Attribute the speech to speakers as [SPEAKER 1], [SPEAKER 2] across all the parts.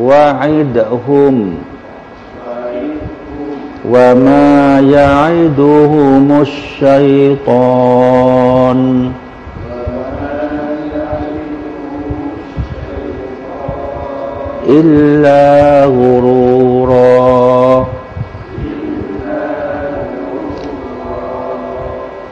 [SPEAKER 1] وعدهم وما يعدهم الشيطان إلا غرورا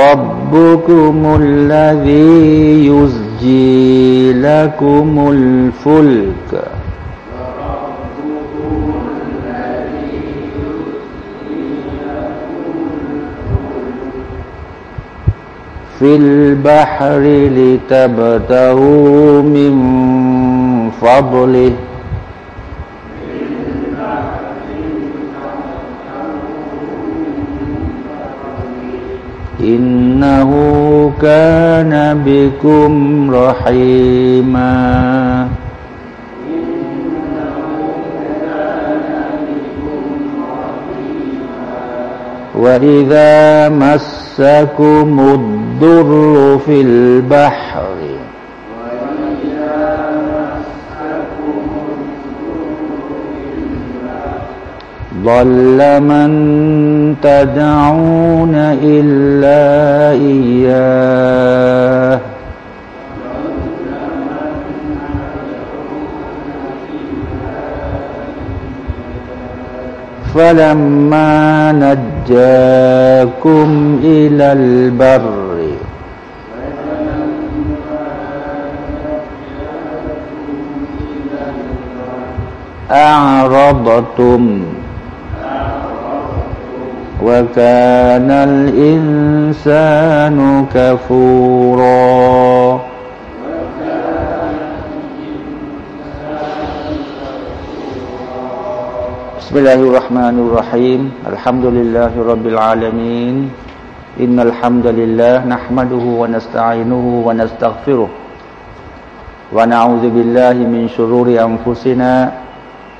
[SPEAKER 1] ربكم الذي يزجي لكم الفلك في البحر لتبتغوا من فضله إنه كان بكم رحيما وإذا مسكم الضر في البحر ضل من تدعون إلا إياه. فلما نجاكم إلى البر أعرضتم وكان الإنسان كفورا. بسم الله الرحمن الرحيم. الحمد لله رب العالمين. إن الحمد لله نحمده ونستعينه ونستغفره. ونعوذ بالله من شرور أنفسنا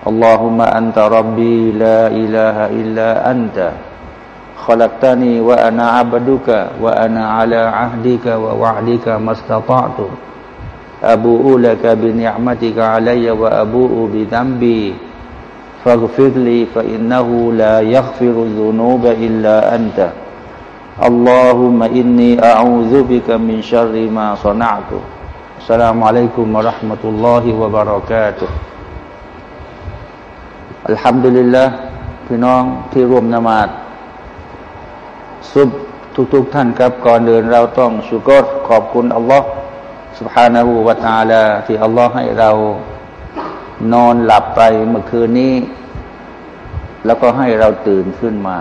[SPEAKER 1] اللهم أنت ربي لا إله إلا أنت. خلقتني وأنا عبدك وأنا على عهدك ووعدك ما استطعت. أبوء لك بنعمتك علي وأبوء بذنبي. فاغفر لي فإنه لا يغفر الذنوب إلا أنت. اللهم إني أعوذ بك من شر ما صنعت. السلام عليكم ورحمة الله وبركاته. อัลฮัมดุลิลละพี่น้องที่ร่วมนมาดซุบทุกๆทท่านครับก่อนเดินเราต้องชุกรขอบคุณอัลลอฮ์ سبحانه และ تعالى ที่อัลลอฮ์ให้เรานอนหลับไปเมื่อคืนนี้ แล้วก็ให้เราตื่นขึ้นมา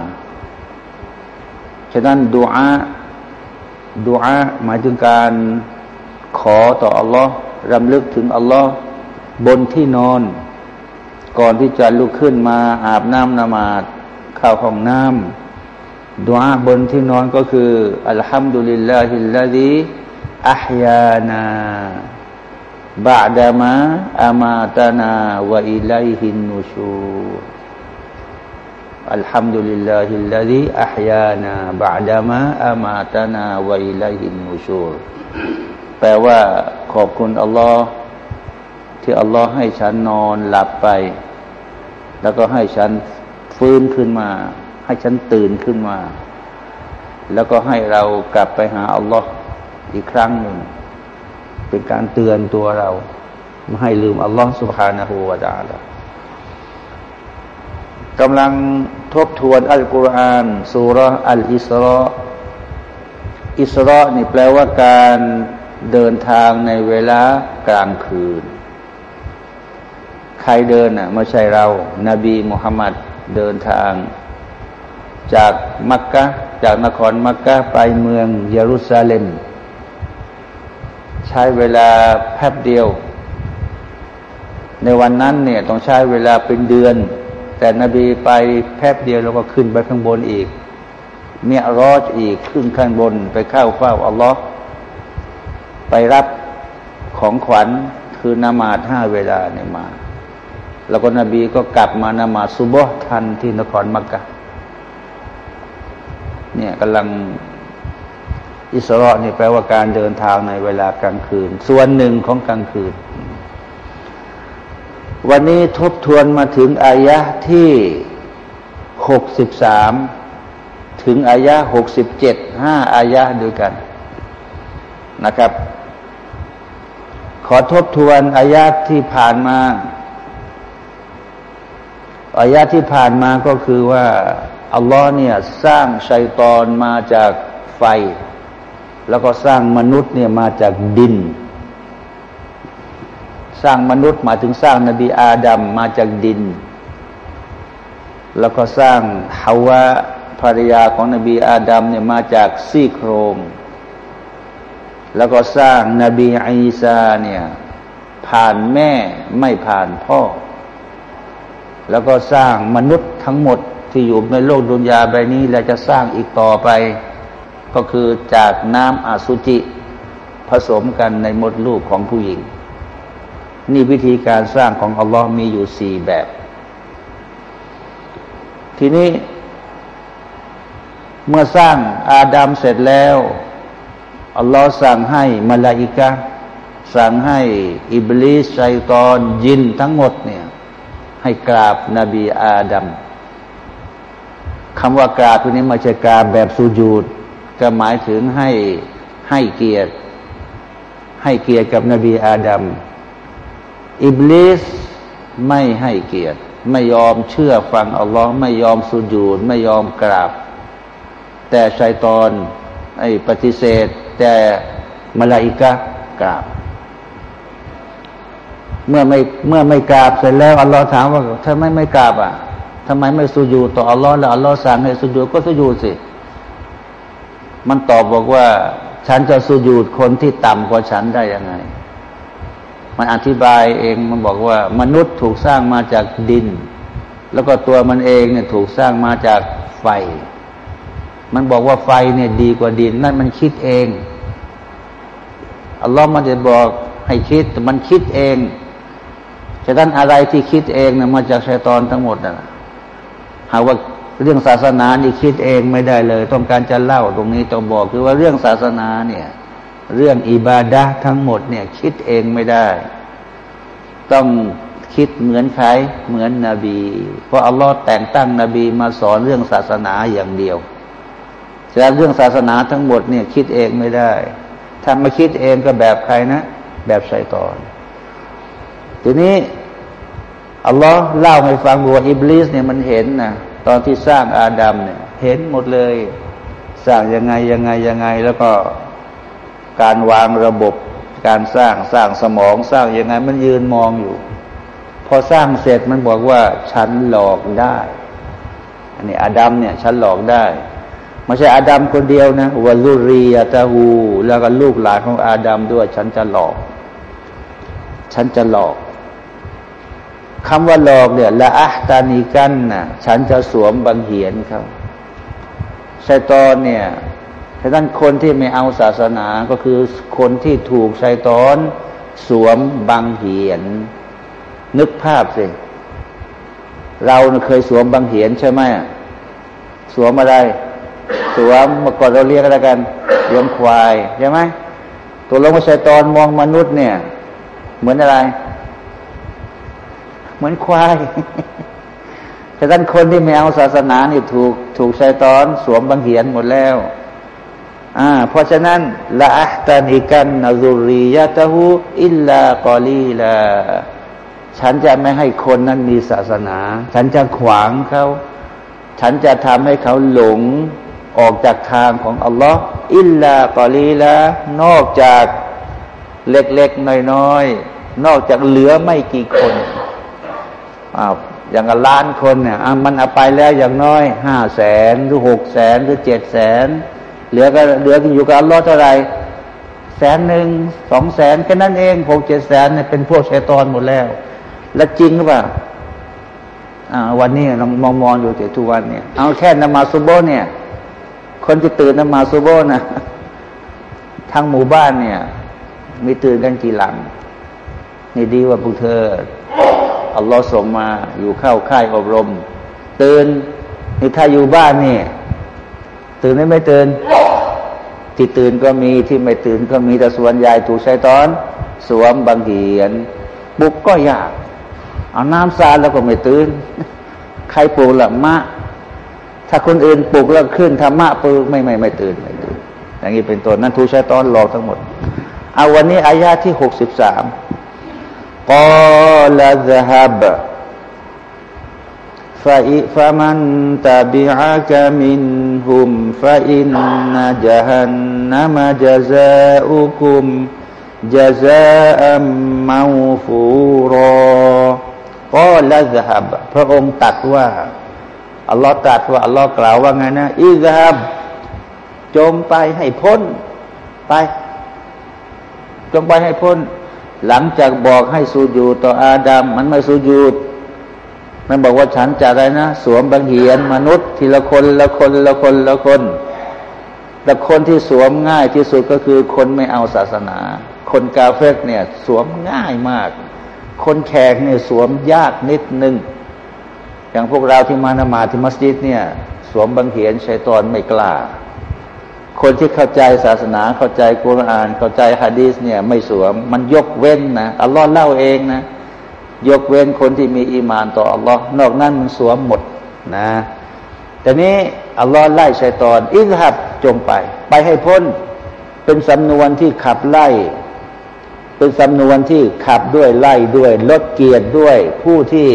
[SPEAKER 1] ฉะนั้นดูอาดูอาหมายถึงการขอต่ออัลลอฮ์รำลึกถึงอัลลอฮ์บนที่นอน ก่อนที่จะลุกขึ้นมาอาบน้ำนมาดเข้าห้องน้ำดวาบนที่นอนก็คืออัลฮัมดุลิลลาฮิลลาดีอัพยานาบาดามะอามาตานาวะอิลัยฮินนูชูอัลฮัมดุลิลลาฮิลลาดีอัพยานาบาดามะอามาตานาวะอิลัยฮินนูชูแปลว่าขอบคุณอัลลอฮ์ที่อัลลอฮ์ให้ฉันนอนหลับไป แล้วก็ให้ฉันฟื้นขึ้นมา ให้ฉันตื่นขึ้นมา แล้วก็ให้เรากลับไปหาอัลลอฮ์อีกครั้งหนึ่ง เป็นการเตือนตัวเราไม่ให้ลืมอัลลอฮ์สุบฮานาหูวาดาละกำลังทบทวนอัลกุรอานสุรอัลอิสรออิสรอนี่แปลว่าการเดินทางในเวลากลางคืน ใครเดินอะไม่ใช่เรานบีมุฮัมมัดเดินทาง จากมักกะจากนครมักกะไปเมืองเยรูซาเล็ม ใช้เวลาแป๊บเดียว ในวันนั้นเนี่ยต้องใช้เวลาเป็นเดือน แต่นบีไปแป๊บเดียวแล้วก็ขึ้นไปข้างบนอีก เมียรอดอีกขึ้นข้างบนไปเข้าเฝ้าอัลลอฮ์ไปรับของขวัญคือนามาห้าเวลาเนี่ยมา แล้วก็นบีก็กลับมานมาซุบฮ์ทันที่นครมักกะเนี่ยกำลังอิสระนี่แปลว่าการเดินทางในเวลากลางคืน ส่วนหนึ่งของกลางคืน วันนี้ทบทวนมาถึงอายะที่หกสิบสามถึงอายะหกสิบเจ็ดห้าอายะด้วยกันนะครับ ขอทบทวนอายะที่ผ่านมา อายะที่ผ่านมาก็คือว่า อัลลอฮ์เนี่ยสร้างชัยตอนมาจากไฟ แล้วก็สร้างมนุษย์เนี่ยมาจากดิน สร้างมนุษย์มาถึงสร้างนบีอาดัมมาจากดิน แล้วก็สร้างฮาวะภรรยาของนบีอาดัมเนี่ยมาจากซี่โครงแล้วก็สร้างนบีอีสาเนี่ยผ่านแม่ไม่ผ่านพ่อ แล้วก็สร้างมนุษย์ทั้งหมดที่อยู่ในโลกดุนยาใบนี้ และจะสร้างอีกต่อไป ก็คือจากน้ำอสุจิ ผสมกันในมดลูกของผู้หญิง นี่วิธีการสร้างของอัลลอฮ์มีอยู่สี่แบบ ทีนี้เมื่อสร้างอาดัมเสร็จแล้วอัลลอฮ์สั่งให้มาลาอิกะสั่งให้อิบลิสชัยตอนยินทั้งหมดเนี่ย ให้กราบนบีอาดัมคำว่ากราบตัวนี้มาจะกราบแบบสุญูดก็หมายถึงให้ให้เกียรติ ให้เกียรติกับนบีอาดัมอิบลิสไม่ให้เกียรติ ไม่ยอมเชื่อฟังอัลลอฮ์ไม่ยอมสุญูดไม่ยอมกราบ แต่ชัยตอนไอ้ปฏิเสธ แต่มาลาอิกะกราบ เมื่อไม่เมื่อไม่กราบเสร็จแล้วอัลลอฮ์ถามว่าถ้าไม่ไม่กราบอะทำไมไม่สุญูต่ออัลลอฮ์แล้วอัลลอฮ์สั่งให้สุญูก็สุญูสิ มันตอบบอกว่า ฉันจะสุญูดคนที่ต่ำกว่าฉันได้ยังไง มันอธิบายเองมันบอกว่า มนุษย์ถูกสร้างมาจากดิน แล้วก็ตัวมันเองเนี่ยถูกสร้างมาจากไฟ มันบอกว่าไฟเนี่ยดีกว่าดิน นั่นมันคิดเองอัลลอฮ์มันจะบอกให้คิดแต่มันคิดเอง ฉะนั้นอะไรที่คิดเองนะมาจากชัยตอนทั้งหมดนะหากว่าเรื่องศาสนานี่คิดเองไม่ได้เลย ต้องการจะเล่าตรงนี้ต้องบอกคือว่าเรื่องศาสนาเนี่ย เรื่องอิบาดะทั้งหมดเนี่ย คิดเองไม่ได้ ต้องคิดเหมือนใครเหมือนนบี เพราะอัลลอฮ์แต่งตั้งนบีมาสอนเรื่องศาสนาอย่างเดียวแต่เรื่องศาสนาทั้งหมดเนี่ย คิดเองไม่ได้ถ้ามาคิดเองก็แบบใครนะ แบบไซตอน ทีนี้ อัลลอฮ์เล่าให้ฟังว่าอิบลิสเนี่ยมันเห็นนะตอนที่สร้างอาดัมเนี่ยเห็นหมดเลย สร้างยังไงยังไงยังไงแล้วก็การวางระบบการสร้างสร้างสมองสร้างยังไงมันยืนมองอยู่ พอสร้างเสร็จมันบอกว่าฉันหลอกได้ อันนี้อาดัมเนี่ยฉันหลอกได้ไม่ใช่อาดัมคนเดียวนะวลุรียตาหูแล้วก็ลูกหลานของอาดัมด้วย ฉันจะหลอก ฉันจะหลอก คำว่าหลอกเนี่ยละอัตานีกันนะฉันจะสวมบังเหียนครับชัยตอนเนี่ยฉะนั้นคนที่ไม่เอาศาสนาก็คือคนที่ถูกชัยตอน สวมบังเหียน นึกภาพสิ เราเคยสวมบังเหียนใช่ไหมสวมอะไร สวมเมื่อก่อนเราเรียกอะไรกันเลี้ยงควายใช่ไหมตัวลงมาชัยตอนมองมนุษย์เนี่ย เหมือนอะไร เหมือนควายแต่ท่านคนที่ไม่เอาศาสนาเนี่ยถูกถูกชัยตอนสวมบังเหียนหมดแล้วอ่าเพราะฉะนั้นละอัตานิกันนาซุรียะตะฮูอิลลากอลีลาฉันจะไม่ให้คนนั้นมีศาสนา ฉันจะขวางเขา ฉันจะทำให้เขาหลงออกจากทางของอัลลอฮ์อิลลากอลีละนอกจากเล็กๆน้อยๆนอกจากเหลือไม่กี่คน อ้าวอย่างล้านคนเนี่ยมันเอาไปแล้วอย่างน้อยห้าแสนหรือหกแสนหรือเจ็ดแสนเหลือก็เหลืออยู่กับอัลลอฮ์เท่าไหร่แสนหนึ่งสองแสนแค่นั้นเองหกเจ็ดแสนเนี่ยเป็นพวกชัยตอนหมดแล้ว และจริงหรือเปล่าวันนี้เรามองมองอยู่แต่ทุกวันเนี่ยเอาแค่นมาซุโบเนี่ย คนที่ตื่นนมาซุโบนะทั้งหมู่บ้านเนี่ย มีตื่นกันกี่หลัง นี่ดีว่าพวกเธอ อัลลอฮ์ส่งมาอยู่เข้าค่ายอบรม ตื่นนี่ถ้าอยู่บ้านนี่ตื่นไม่ไม่ตื่นที่ตื่นก็มีที่ไม่ตื่นก็มีแต่ส่วนใหญ่ถูกใช้ตอน สวมบางเหียนปลุกก็ยากเอาน้ำสาดแล้วก็ไม่ตื่น ใครปลุกละมะ ถ้าคนอื่นปลุกแล้วขึ้นธรรมะปลุกไม่ไม่ไม่ตื่นไม่ตื่นอย่างนี้เป็นต้นนั้นถูกใช้ตอนหลอกทั้งหมด เอาวันนี้อายาที่หกสิบสาม قال اذهب فمن تبعك منهم فإن جهنم جزاؤكم جزاء موفورا قال اذهب พระองค์ตัดว่าอัลลอฮ์ตัดว่าอัลลอฮ์กล่าวว่าไงนะอิซฮับจงไปให้พ้นไป จงไปให้พ้น หลังจากบอกให้สูญูต่ออาดัมมันไม่สูญูมันบอกว่าฉันจะอะไรนะ สวมบังเหียนมนุษย์ ทีละคนละคนละคนละคน แต่คนที่สวมง่ายที่สุดก็คือคนไม่เอาศาสนา คนกาเฟกเนี่ย สวมง่ายมาก คนแขกเนี่ยสวมยากนิดนึงอย่างพวกเราที่มานมาที่มัสยิดเนี่ย สวมบังเหียนชัยตอนไม่กล้า คนที่เข้าใจศาสนาเข้าใจกุรอาน เข้าใจฮะดีสเนี่ยไม่สวม มันยกเว้นนะอัลลอฮ์เล่าเองนะ ยกเว้นคนที่มีอีมานต่ออัลลอฮ์นอกนั้นมันสวมหมดนะแต่นี้อัลลอฮ์ไล่ชัยตอน อิสฮับจงไป ไปให้พ้น เป็นสำนวนที่ขับไล่ เป็นสำนวนที่ขับด้วยไล่ด้วย ลดเกียรติด้วย ผู้ที่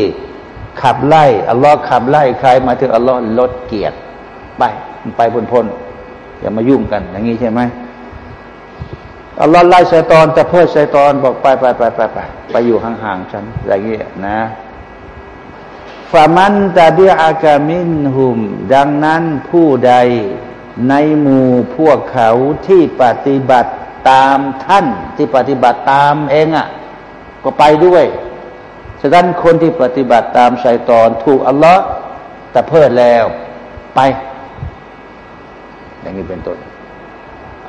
[SPEAKER 1] ขับไล่อัลลอฮ์ขับไล่ใครมาถึงอัลลอฮ์ลดเกียรติไป ไปพ้นพ้น อย่ามายุ่งกัน อย่างนี้ใช่ไหมอัลลอฮ์ไล่ชัยตอนจะเพื่อชัยตอนบอกไปไปไปไปไปไปอยู่ห่างๆฉันอย่างนี้นะฟามันตาดีอากามินหุม ดังนั้นผู้ใดในหมู่พวกเขาที่ปฏิบัติตามท่านที่ปฏิบัติตามเองอะ่ะ ก็ไปด้วยฉะนั้นคนที่ปฏิบัติตามชัยตอนถูกอัลลอฮ์แต่เพิดแล้วไป อย่างนี้เป็นต้น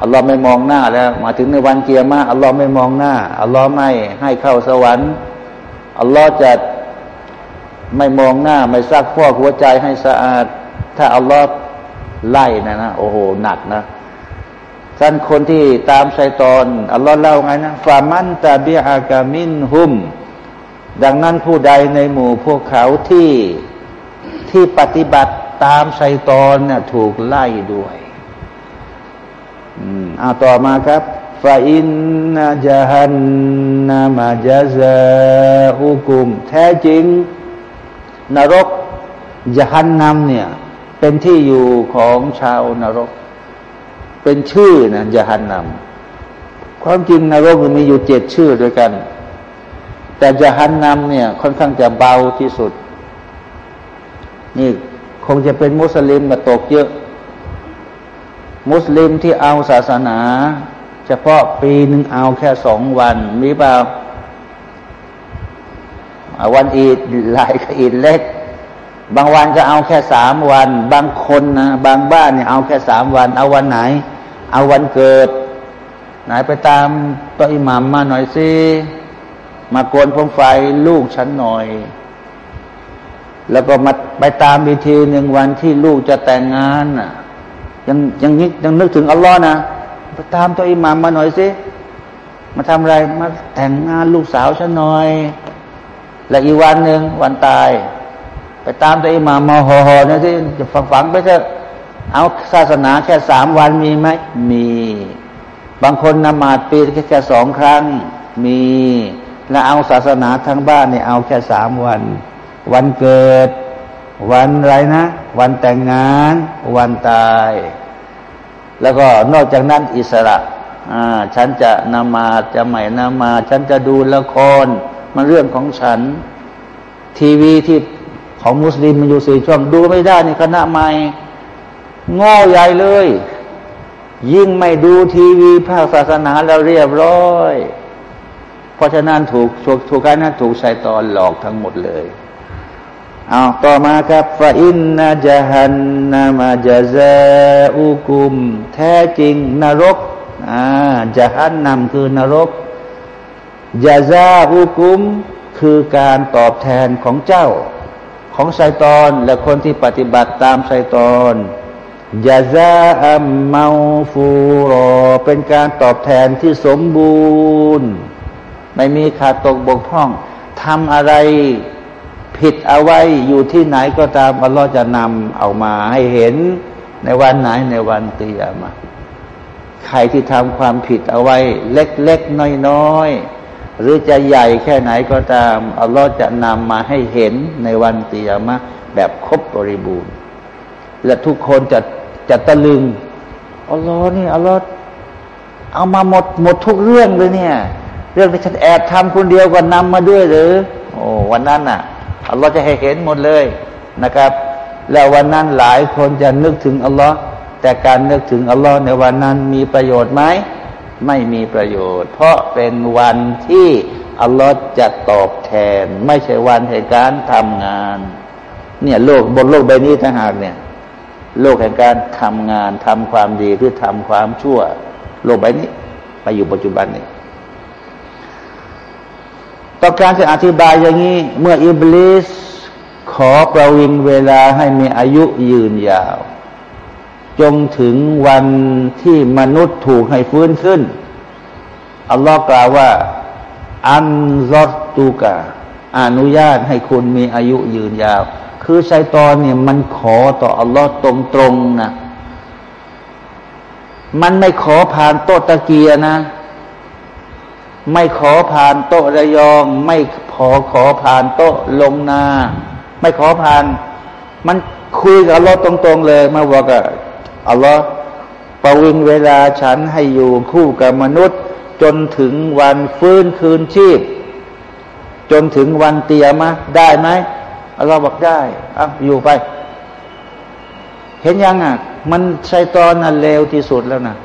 [SPEAKER 1] อัลลอฮ์ไม่มองหน้าแล้ว มาถึงในวันเกียร์มาอัลลอฮ์ไม่มองหน้าอัลลอฮ์ไม่ให้เข้าสวรรค์อัลลอฮ์จะไม่มองหน้าไม่ซักฟอกหัวใจให้สะอาด ถ้าอัลลอฮ์ไล่นะนะโอ้โหหนักนะท่านคนที่ตามชัยตอนอัลลอฮ์เล่าไงนะฟามันตาบิอากามินหุม ดังนั้นผู้ใดในหมู่พวกเขาที่ที่ปฏิบัติตามชัยตอนเนี่ยถูกไล่ด้วย อ่าต่อมาครับฟาอินนาจฮันนามาจาซาอุกุม แท้จริง นรกจฮันนำเนี่ย เป็นที่อยู่ของชาวนรก เป็นชื่อนะจฮันนำความจริงนรกมีอยู่เจ็ดชื่อด้วยกัน แต่จฮันนำเนี่ย ค่อนข้างจะเบาที่สุด นี่คงจะเป็นมุสลิมมาตกเยอะ มุสลิมที่เอาศาสนา เฉพาะปีหนึ่งเอาแค่สองวัน มีเปล่าวันอีดหลายอีดเล็ก บางวันจะเอาแค่สามวัน บางคนนะบางบ้านเนี่ยเอาแค่สามวัน เอาวันไหน เอาวันเกิด ไหนไปตามตัวอิหมัมมาหน่อยสิมาโกนพรมไฟลูกฉันหน่อย แล้วก็มาไปตามวิธีหนึ่งวันที่ลูกจะแต่งงานน่ะ ยังยังนึกยังนึกถึงอัลลอฮ์นะไปตามตัวอิหมามมาหน่อยสิมาทำอะไรมาแต่งงานลูกสาวฉันหน่อย และอีกวันหนึ่งวันตาย ไปตามตัวอิหมามมาห่อๆนะที่จะฝังฝังไปเถอะเอาศาสนาแค่สามวันมีไหมมี บางคนนมาดปีแค่แค่สองครั้ง มี และเอาศาสนาทั้งบ้านเนี่ยเอาแค่สามวัน วันเกิด วันอะไรนะ วันแต่งงาน วันตาย แล้วก็นอกจากนั้นอิสระอ่าฉันจะนมาจะใหม่นมา ฉันจะดูละคร มันเรื่องของฉัน ทีวีที่ของมุสลิมมันอยู่สี่ช่องดูไม่ได้ในคณะใหม่ง้อใหญ่เลย ยิ่งไม่ดูทีวีภาคศาสนาแล้วเรียบร้อย เพราะฉะนั้นถูกถูกถูกการนั้นถูกชัยตอนหลอกทั้งหมดเลย เอาต่อมาครับฟาอินนาจฮันนามาจาซาอุกุม แท้จริงนรกอ่าจฮันนำคือนรกยาซาอุกุม คือการตอบแทนของเจ้า ของไซตอนและคนที่ปฏิบัติตามไซตอนยาซาอัมมาฟูรอ เป็นการตอบแทนที่สมบูรณ์ ไม่มีขาดตกบกพร่องทำอะไร ผิดเอาไว้อยู่ที่ไหนก็ตามอัลลอฮ์จะนำเอามาให้เห็นในวันไหนในวันเตียมาใครที่ทำความผิดเอาไว้ เล็กๆน้อยๆหรือจะใหญ่แค่ไหนก็ตามอัลลอฮ์จะนำมาให้เห็นในวันเตียมาแบบครบบริบูรณ์ และทุกคนจะจะตะลึงอัลลอฮ์นี่อัลลอฮ์เอามาหมดหมดทุกเรื่องเลยเนี่ย เรื่องที่ฉันแอบทำคนเดียวก็นำมาด้วยหรือโอ้วันนั้นน่ะ อัลลอฮ์จะให้เห็นหมดเลยนะครับ แล้ววันนั้นหลายคนจะนึกถึงอัลลอฮ์แต่การนึกถึงอัลลอฮ์ในวันนั้นมีประโยชน์ไหมไม่มีประโยชน์ เพราะเป็นวันที่อัลลอฮ์จะตอบแทน ไม่ใช่วันแห่งการทำงาน เนี่ยโลกบนโลกใบนี้ทั้งหากเนี่ย โลกแห่งการทำงานทำความดีหรือทำความชั่ว โลกใบนี้ ไปอยู่ปัจจุบันนี้ ต้องการจะอธิบายอย่างนี้ เมื่ออิบลิสขอประวิงเวลาให้มีอายุยืนยาว จงถึงวันที่มนุษย์ถูกให้ฟื้นขึ้น อัลลอฮ์กล่าวว่า อันซอตูกาอนุญาตให้คุณมีอายุยืนยาว คือชัยตอนเนี่ยมันขอต่ออัลลอฮ์ตรงๆนะ มันไม่ขอผ่านโตตะเกียนะ ไม่ขอผ่านโต๊ะระยอง ไม่ขอขอผ่านโต๊ะลงนา ไม่ขอผ่าน มันคุยกับอัลลอฮ์ตรงๆเลย มาบอกกับอัลลอฮ์ประวิงเวลาฉันให้อยู่คู่กับมนุษย์ จนถึงวันฟื้นคืนชีพ จนถึงวันเตียมะได้ไหมอัลลอฮ์บอกได้อะอยู่ไป เห็นยังอะ มันใช้ตอนน่ะเลวที่สุดแล้วนะ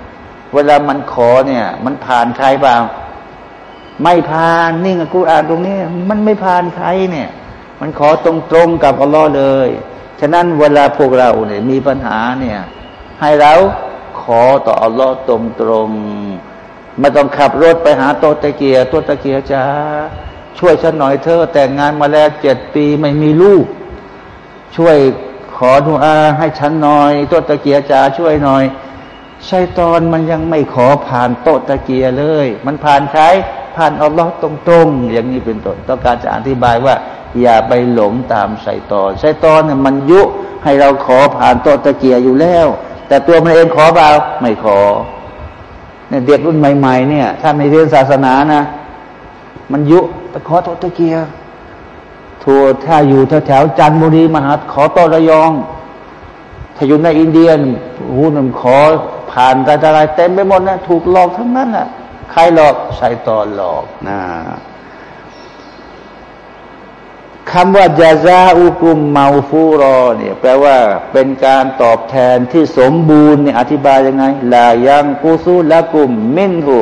[SPEAKER 1] เวลามันขอเนี่ย มันผ่านใครบ้าง ไม่ผ่านนี่งกูอ่านตรงนี้ มันไม่ผ่านใครเนี่ย มันขอตรงๆกับอัลลอฮ์เลย ฉะนั้นเวลาพวกเราเนี่ยมีปัญหาเนี่ย ให้เราขอต่ออัลลอฮ์ตรงๆไม่ต้องขับรถไปหาโตตะเกียโตตะเกียจ้าช่วยฉันหน่อยเธอแต่งงานมาแล้วเจ็ดปีไม่มีลูก ช่วยขอดุอาให้ฉันหน่อยโตตะเกียจ้าช่วยหน่อยชัยตอนมันยังไม่ขอผ่านโตตะเกียเลย มันผ่านใคร ผ่านอัลลอฮ์ตรงๆ อย่างนี้เป็นต้นต้องการจะอธิบายว่า อย่าไปหลงตามไซตอนไซตอนเนี่ยมันยุให้เราขอผ่านโตตะเกียอยู่แล้ว แต่ตัวมันเองขอเปล่าไม่ขอเนี่ยเด็กรุ่นใหม่ ๆ เนี่ย ถ้าไม่เรียนศาสนานะ มันยุไปขอโตตะเกียทัวถ้าอยู่แถวๆจันทบุรีมหาขอโตระยองถ้าอยู่ในอินเดียนโอ้โหมันขอผ่านอะไรเต็มไปหมดนะถูกหลอกทั้งนั้นอะ ใครหลอกชัยตอนหลอกนะคำว่าจาซาอุกุมเมาฟูรอเนี่ยแปลว่าเป็นการตอบแทนที่สมบูรณ์เนี่ยอธิบายยังไงลายังกูซูละกุมมินหู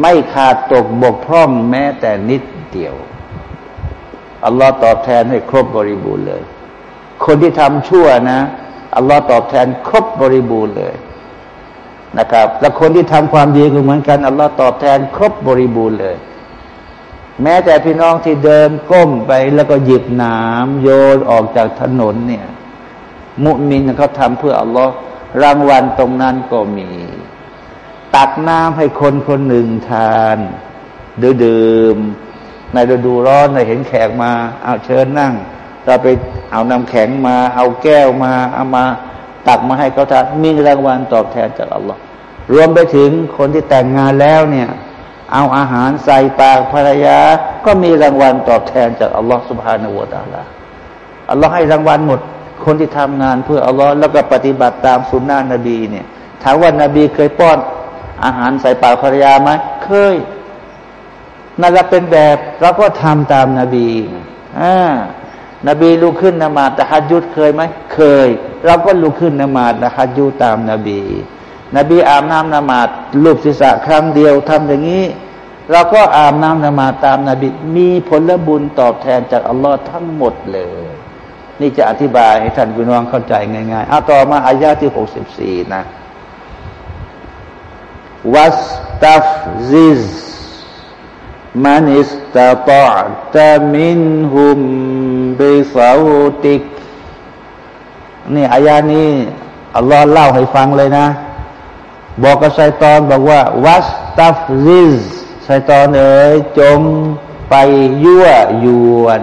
[SPEAKER 1] ไม่ขาดตกบกพร่องแม้แต่นิดเดียว อัลลอฮ์ตอบแทนให้ครบบริบูรณ์เลย คนที่ทำชั่วนะ อัลลอฮ์ตอบแทนครบบริบูรณ์เลย นะครับ และคนที่ทำความดีก็เหมือนกันอัลลอฮ์ตอบแทนครบบริบูรณ์เลย แม้แต่พี่น้องที่เดินก้มไปแล้วก็หยิบน้ำโยนออกจากถนนเนี่ย มุมินเขาทำเพื่ออัลลอฮ์รางวัลตรงนั้นก็มี ตักน้ำให้คนคนหนึ่งทานดื่มในฤดูร้อนในเห็นแขกมา เอาเชิญนั่งเราไปเอาน้ำแข็งมา เอาแก้วมา เอามา ตักมาให้เขาทานมีรางวัลตอบแทนจากอัลลอฮ์รวมไปถึงคนที่แต่งงานแล้วเนี่ย เอาอาหารใส่ปากภรรยา ก็มีรางวัลตอบแทนจากอัลลอฮฺสุบฮานาวตาลาอัลลอฮ์ให้รางวัลหมด คนที่ทำงานเพื่ออัลลอฮ์แล้วก็ปฏิบัติตามสุนนะนบีเนี่ยถามว่านบีเคยป้อน อาหารใส่ปากภรรยาไหมเคยนั่นละเป็นแบบเราก็ทำตามนาบีอ่า นบีลุกขึ้นนมาตะฮัดยุดเคยไหมเคย เราก็ลุกขึ้นนมาตะฮัดยุตามนาบี นบีอาบน้ำนมาตลูบศีรษะครั้งเดียวทำอย่างนี้ เราก็อาบน้ำนมาตามนาบี มีผลบุญตอบแทนจากอัลลอฮ์ทั้งหมดเลย นี่จะอธิบายให้ท่านพี่น้องเข้าใจง่ายๆเอาต่อมาอายาที่หกสิบสี่นะวัสตัฟซิซมันอิสตาตอตมินฮุม บิซาอุติก นี่อายานี้อัลลอฮ์เล่าให้ฟังเลยนะ บอกกับชัยตอนบอกว่า وَاسْتَفْزِزْชัยตอนเอ๋ยจงไปยั่วยวน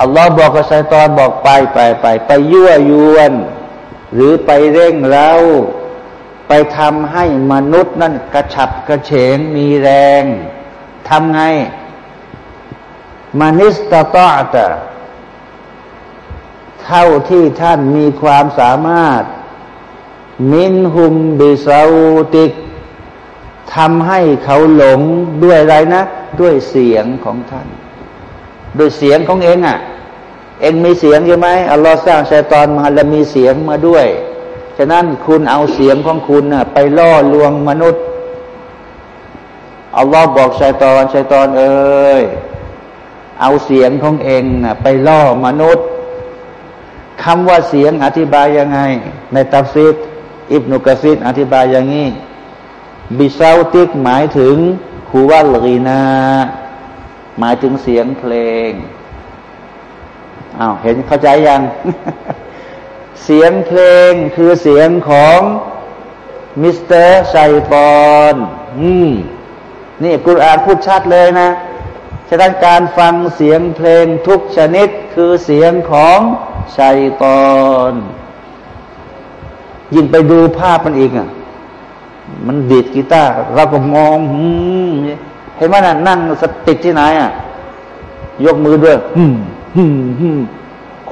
[SPEAKER 1] อัลลอฮ์บอกกับชัยตอนบอกไปไปไปไปยั่วยวน หรือไปเร่งเร้าไปทำให้มนุษย์นั่นกระฉับกระเฉงมีแรงทำไง มานิสตตอตะเท่าที่ท่านมีความสามารถ มินหุมบิซาติกทำให้เขาหลงด้วยอะไรนะ ด้วยเสียงของท่าน ด้วยเสียงของเองอะ่ะ เองมีเสียงใช่ไหมอัลลอฮ์สร้างชายตอนมาแล้วมีเสียงมาด้วย ฉะนั้นคุณเอาเสียงของคุณนะไปล่อลวงมนุษย์อัลลอฮ์บอกชายตอนชายตอนเอ้ย เอาเสียงของเองนะไปล่อมนุษย์คำว่าเสียงอธิบายยังไง ในตัฟซีดอิบนุกะซีดอธิบายอย่างนี้บิซาติกหมายถึงคูวัลกีนาหมายถึงเสียงเพลงอ้าวเห็นเข้าใจยัง เสียงเพลงคือเสียงของมิสเตอร์ชัยปอนอืมนี่กุรอานพูดชัดเลยนะ ฉะนั้นการฟังเสียงเพลงทุกชนิดคือเสียงของชัยปอนยิ่งไปดูภาพมันอีกอะ มันดีดกีตาร์เราก็มองเห็นไหมนะนั่งสติที่ไหนอะ ยกมือด้วยฮึมฮึมฮึม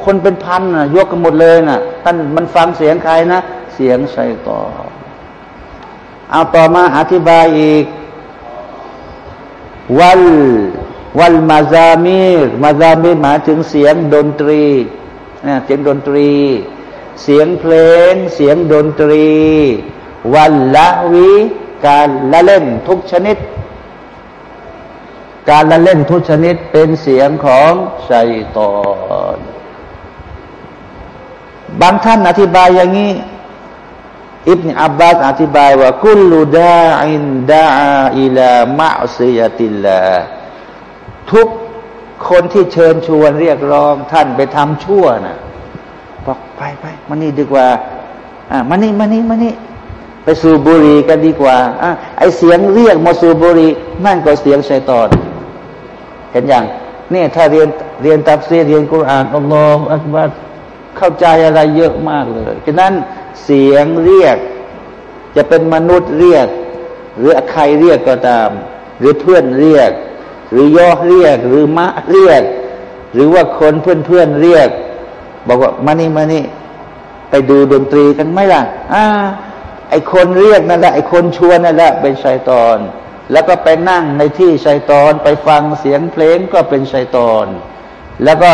[SPEAKER 1] คนเป็นพันนะยกกันหมดเลยนะ่ะท่านมันฟังเสียงใครนะ เสียงชัยตอเอาต่อมาอธิบายอีก วัล วัลมาซามีรมาซามีรหมายถึงเสียงดนตรีเสียงดนตรี เสียงเพลง เสียงดนตรี วัลละวิการละเล่นทุกชนิด การละเล่นทุกชนิดเป็นเสียงของชัยตอนบางท่านอธิบายอย่างนี้อิบนอับบาสอธิบายว่า กุลูดาอินดาอิลามะซียติลลา ทุกคนที่เชิญชวนเรียกร้องท่านไปทำชั่วนะบอกไปไปมานี่ดีกว่า อ่ามานี่มานี่มานี่ไปสูบบุหรี่กันดีกว่าอ่าไอเสียงเรียกมาสูบบุหรี่นั่นก็เสียงชัยตอน เห็นอย่างนี่ถ้าเรียนเรียนตับเสียเรียนกุรอานอัลลอฮฺอักบัรเข้าใจอะไรเยอะมากเลยฉะนั้นเสียงเรียก จะเป็นมนุษย์เรียก หรือใครเรียกก็ตาม หรือเพื่อนเรียก หรือย่อเรียก หรือมะเรียก หรือว่าคนเพื่อนเพื่อนเรียก บอกว่ามานี่มานี่ ไปดูดนตรีกันไหมล่ะอ่าไอคนเรียกนั่นแหละไอคนชวนนั่นแหละเป็นชัยตอน แล้วก็ไปนั่งในที่ชัยตอน ไปฟังเสียงเพลงก็เป็นชัยตอน แล้วก็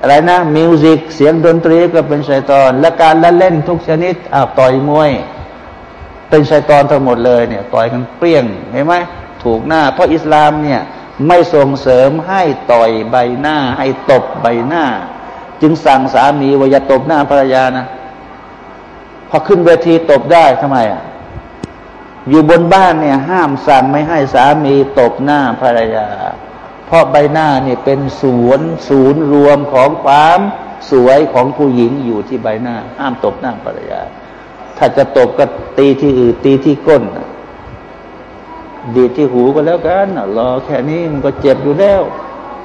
[SPEAKER 1] อะไรนะมิวสิกเสียงดนตรีก็เป็นชัยตอน และการละเล่นทุกชนิดอ่าต่อยมวย เป็นชัยตอนทั้งหมดเลยเนี่ย ต่อยกันเปรี้ยงเห็นไหม ถูกหน้า เพราะอิสลามเนี่ยไม่ส่งเสริมให้ต่อยใบหน้า ให้ตบใบหน้า จึงสั่งสามีว่าอย่าตบหน้าภรรยานะ พอขึ้นเวทีตบได้ทำไมอะอยู่บนบ้านเนี่ยห้ามสั่งไม่ให้สามีตบหน้าภรรยา เพราะใบหน้าเนี่ยเป็นศูนย์ศูนย์รวมของความสวยของผู้หญิงอยู่ที่ใบหน้า ห้ามตบหน้าภรรยา ถ้าจะตบก็ตีที่อื่นตีที่ก้น ดีที่หูก็แล้วกันรอแค่นี้มันก็เจ็บอยู่แล้ว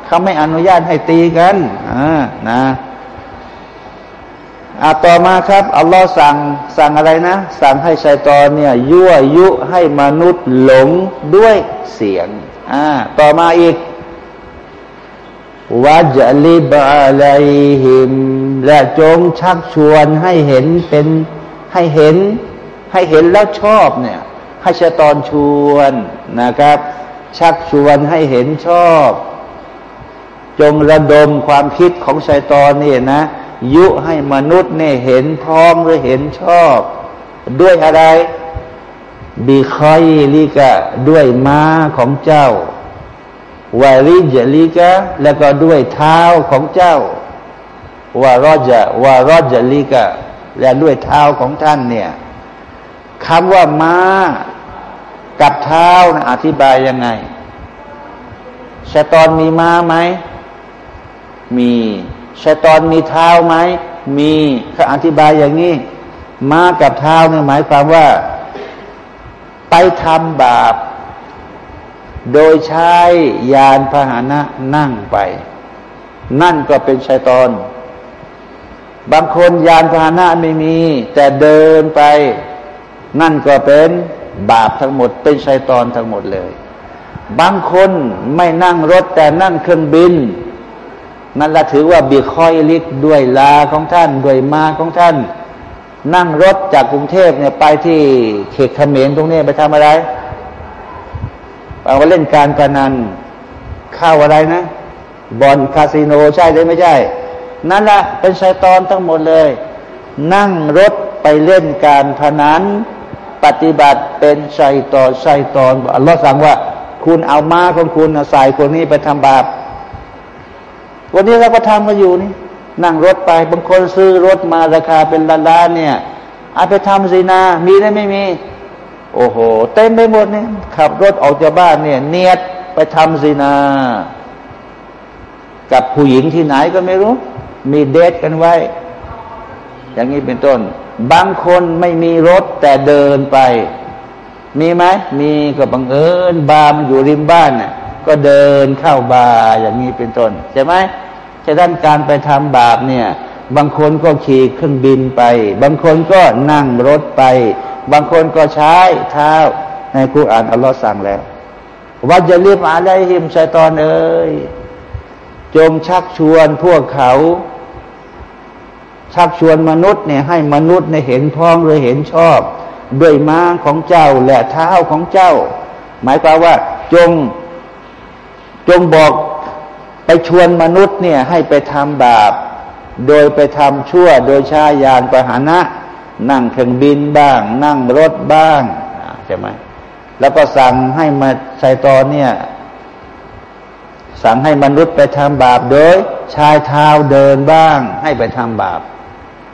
[SPEAKER 1] เขาไม่อนุญาตให้ตีกันอ่านะอาต่อมาครับอัลลอฮ์สั่งสั่งอะไรนะ สั่งให้ชัยตอนเนี่ย ยั่วยุให้มนุษย์หลงด้วยเสียงอ่าต่อมาอีกวัจลิบะไลหิม และจงชักชวนให้เห็นเป็นให้เห็น ให้เห็นแล้วชอบเนี่ย ให้ชัยตอนชวนนะครับ ชักชวนให้เห็นชอบ จงระดมความคิดของชัยตอนนี่นะ ยุให้มนุษย์เนี่ยเห็นพ้องหรือเห็นชอบ ด้วยอะไรบีคอยลิกะด้วยม้าของเจ้าวาริจลิกะแล้วก็ด้วยเท้าของเจ้าวารอจวารอจลิกะและด้วยเท้าของท่านเนี่ย คำว่าม้ากับเท้านะอธิบายยังไงชะตอนมีม้าไหม มีชัยตอนมีเท้าไหม มีเขาอธิบายอย่างนี้มากับเท้าเนี่ยหมายความว่า ไปทำบาป โดยใช้ยานพาหนะนั่งไป นั่นก็เป็นชัยตอน บางคนยานพาหนะไม่มี แต่เดินไป นั่นก็เป็นบาปทั้งหมด เป็นชัยตอนทั้งหมดเลย บางคนไม่นั่งรถแต่นั่งเครื่องบิน นั่นละถือว่าบีคอยลิกด้วยลาของท่านด้วยมาของท่าน นั่งรถจากกรุงเทพเนี่ยไปที่เขตเขมรตรงนี้ไปทำอะไรไปเล่นการพนันเข้าอะไรนะบอลคาสิโนใช่หรือไม่ใช่ นั่นแหละเป็นชัยตอนทั้งหมดเลย นั่งรถไปเล่นการพนัน ปฏิบัติเป็นชัยตอนชัยตอนอัลลอฮ์สั่งว่า คุณเอาม้าของคุณใส่คนนี้ไปทำบาปวันนี้เราก็ทำมาอยู่นี่ นั่งรถไปบางคนซื้อรถมาราคาเป็นล้านๆเนี่ยเอาไปทำซีนา มีได้ไม่มี โอ้โห เต็มไปหมดเนี่ยขับรถออกจากบ้านเนี่ย เนียดไปทำซีนา กับผู้หญิงที่ไหนก็ไม่รู้ มีเดทกันไว้ อย่างนี้เป็นต้น บางคนไม่มีรถแต่เดินไป มีไหมมีก็บังเอิญบาร์มันอยู่ริมบ้านเนี่ยก็เดินเข้าบาร์อย่างนี้เป็นต้นใช่ไหมฉะนั้นการไปทำบาปเนี่ย บางคนก็ขี่เครื่องบินไป บางคนก็นั่งรถไป บางคนก็ใช้เท้าในคุรานอัลลอฮ์สั่งแล้วว่าจะรีบอะไรหิมชัยตอนเอ้ยจงชักชวนพวกเขา ชักชวนมนุษย์เนี่ยให้มนุษย์ในเห็นพ้องหรือเห็นชอบ ด้วยม้าของเจ้าและเท้าของเจ้า หมายความว่าจงจงบอกไปชวนมนุษย์เนี่ยให้ไปทำบาป โดยไปทำชั่ว โดยชายานประหานะ นั่งเครื่องบินบ้าง นั่งรถบ้างใช่ไหมแล้วก็สั่งให้มาชายตอนเนี่ยสั่งให้มนุษย์ไปทำบาปโดยชายเท้าเดินบ้าง ให้ไปทำบาป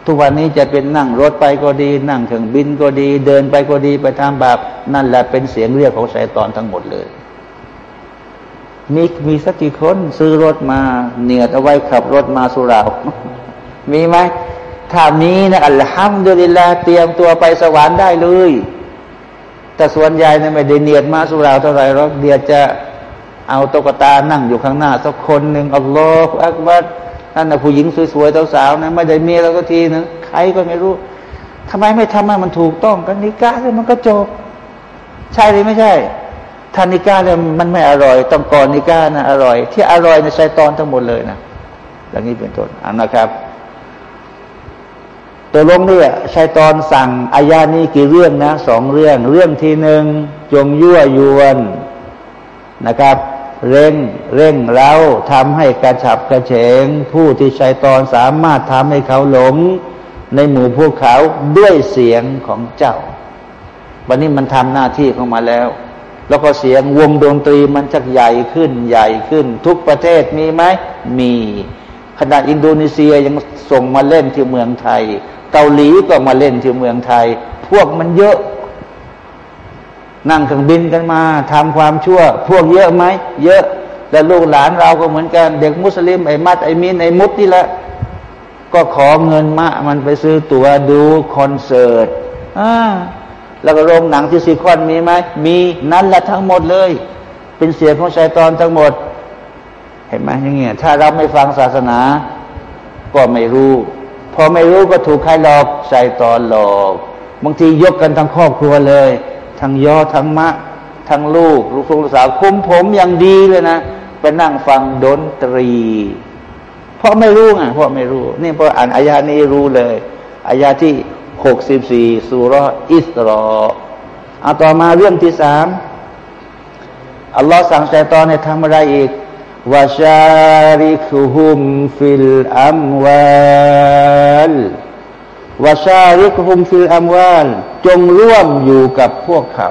[SPEAKER 1] ทุกวันนี้จะเป็นนั่งรถไปก็ดี นั่งเครื่องบินก็ดี เดินไปก็ดีไปทำบาปนั่นแหละเป็นเสียงเรียกของชายตอนทั้งหมดเลย มีมีสักกี่คนซื้อรถมาเนียดเอาไว้ขับรถมาสุรามีไหมถ้ามีนะอัลฮัมดุลิลลาเตรียมตัวไปสวรรค์ได้เลย แต่ส่วนใหญ่นะไม่ได้เนียดมาสุราเท่าไหร่หรอกเดียจะเอาตุ๊กตานั่งอยู่ข้างหน้าสักคนหนึ่งอัลลอฮฺอักบัด นั่นนะผู้หญิงสวยๆสาวๆนะไม่ได้เมียแล้วก็ทีนึงใครก็ไม่รู้ทำไมไม่ทำให้มันถูกต้องกันนิกาเลยมันก็จบ ใช่หรือไม่ใช่ถ้านิก้าเนี่ยมันไม่อร่อย ต้องก่อนนิก้านะอร่อย ที่อร่อยในชัยตอนทั้งหมดเลยนะอย่างนี้เป็นต้นอันนะครับตัวลงเนี่ยชัยตอนสั่งอายานี้กี่เรื่องนะสองเรื่อง เรื่องที่หนึ่งจงยั่วยวนนะครับ เร่งเร่งเร้าทำให้กระฉับกระเฉง ผู้ที่ชัยตอนสามารถทำให้เขาหลง ในหมู่พวกเขาด้วยเสียงของเจ้า วันนี้มันทำหน้าที่ของมาแล้ว แล้วก็เสียงวงดนตรีมันจะใหญ่ขึ้นใหญ่ขึ้น ทุกประเทศมีไหมมีขนาดอินโดนีเซียยังส่งมาเล่นที่เมืองไทย เกาหลีก็มาเล่นที่เมืองไทย พวกมันเยอะ นั่งเครื่องบินกันมาทำความชั่ว พวกเยอะไหมเยอะแต่ลูกหลานเราก็เหมือนกัน เด็กมุสลิมไอ้มัดไอ้มินไอ้มุดนี่แหละก็ขอเงินมามันไปซื้อตั๋วดูคอนเสิร์ตอ่าแล้วก็โรงหนังที่ซีคอนมีไหมมีนั่นแหละทั้งหมดเลย เป็นเสียงของชายตอนทั้งหมด เห็นไหมอย่างเงี้ยถ้าเราไม่ฟังศาสนา ก็ไม่รู้ พอไม่รู้ก็ถูกใครหลอกใส่ตอนหลอก บางทียกกันทั้งครอบครัวเลย ทั้งยอทั้งมะ ทั้งลูก ลูกลูกสาวคุมผมอย่างดีเลยนะไปนั่งฟังดนตรี เพราะไม่รู้ไงเพราะไม่รู้ นี่พออ่านอายานี้รู้เลยอายาที่หกสิบสี่ซูเราะฮ์อิสรออ์เอาต่อมาเรื่องที่สามอัลลอฮ์สั่งชัยตอนให้ทำอะไรอีกوَشَارِكْهُمْ فِي الْأَمْوَالِ وَشَارِكْهُمْ فِي الْأَمْوَالِจงร่วมอยู่กับพวกเขา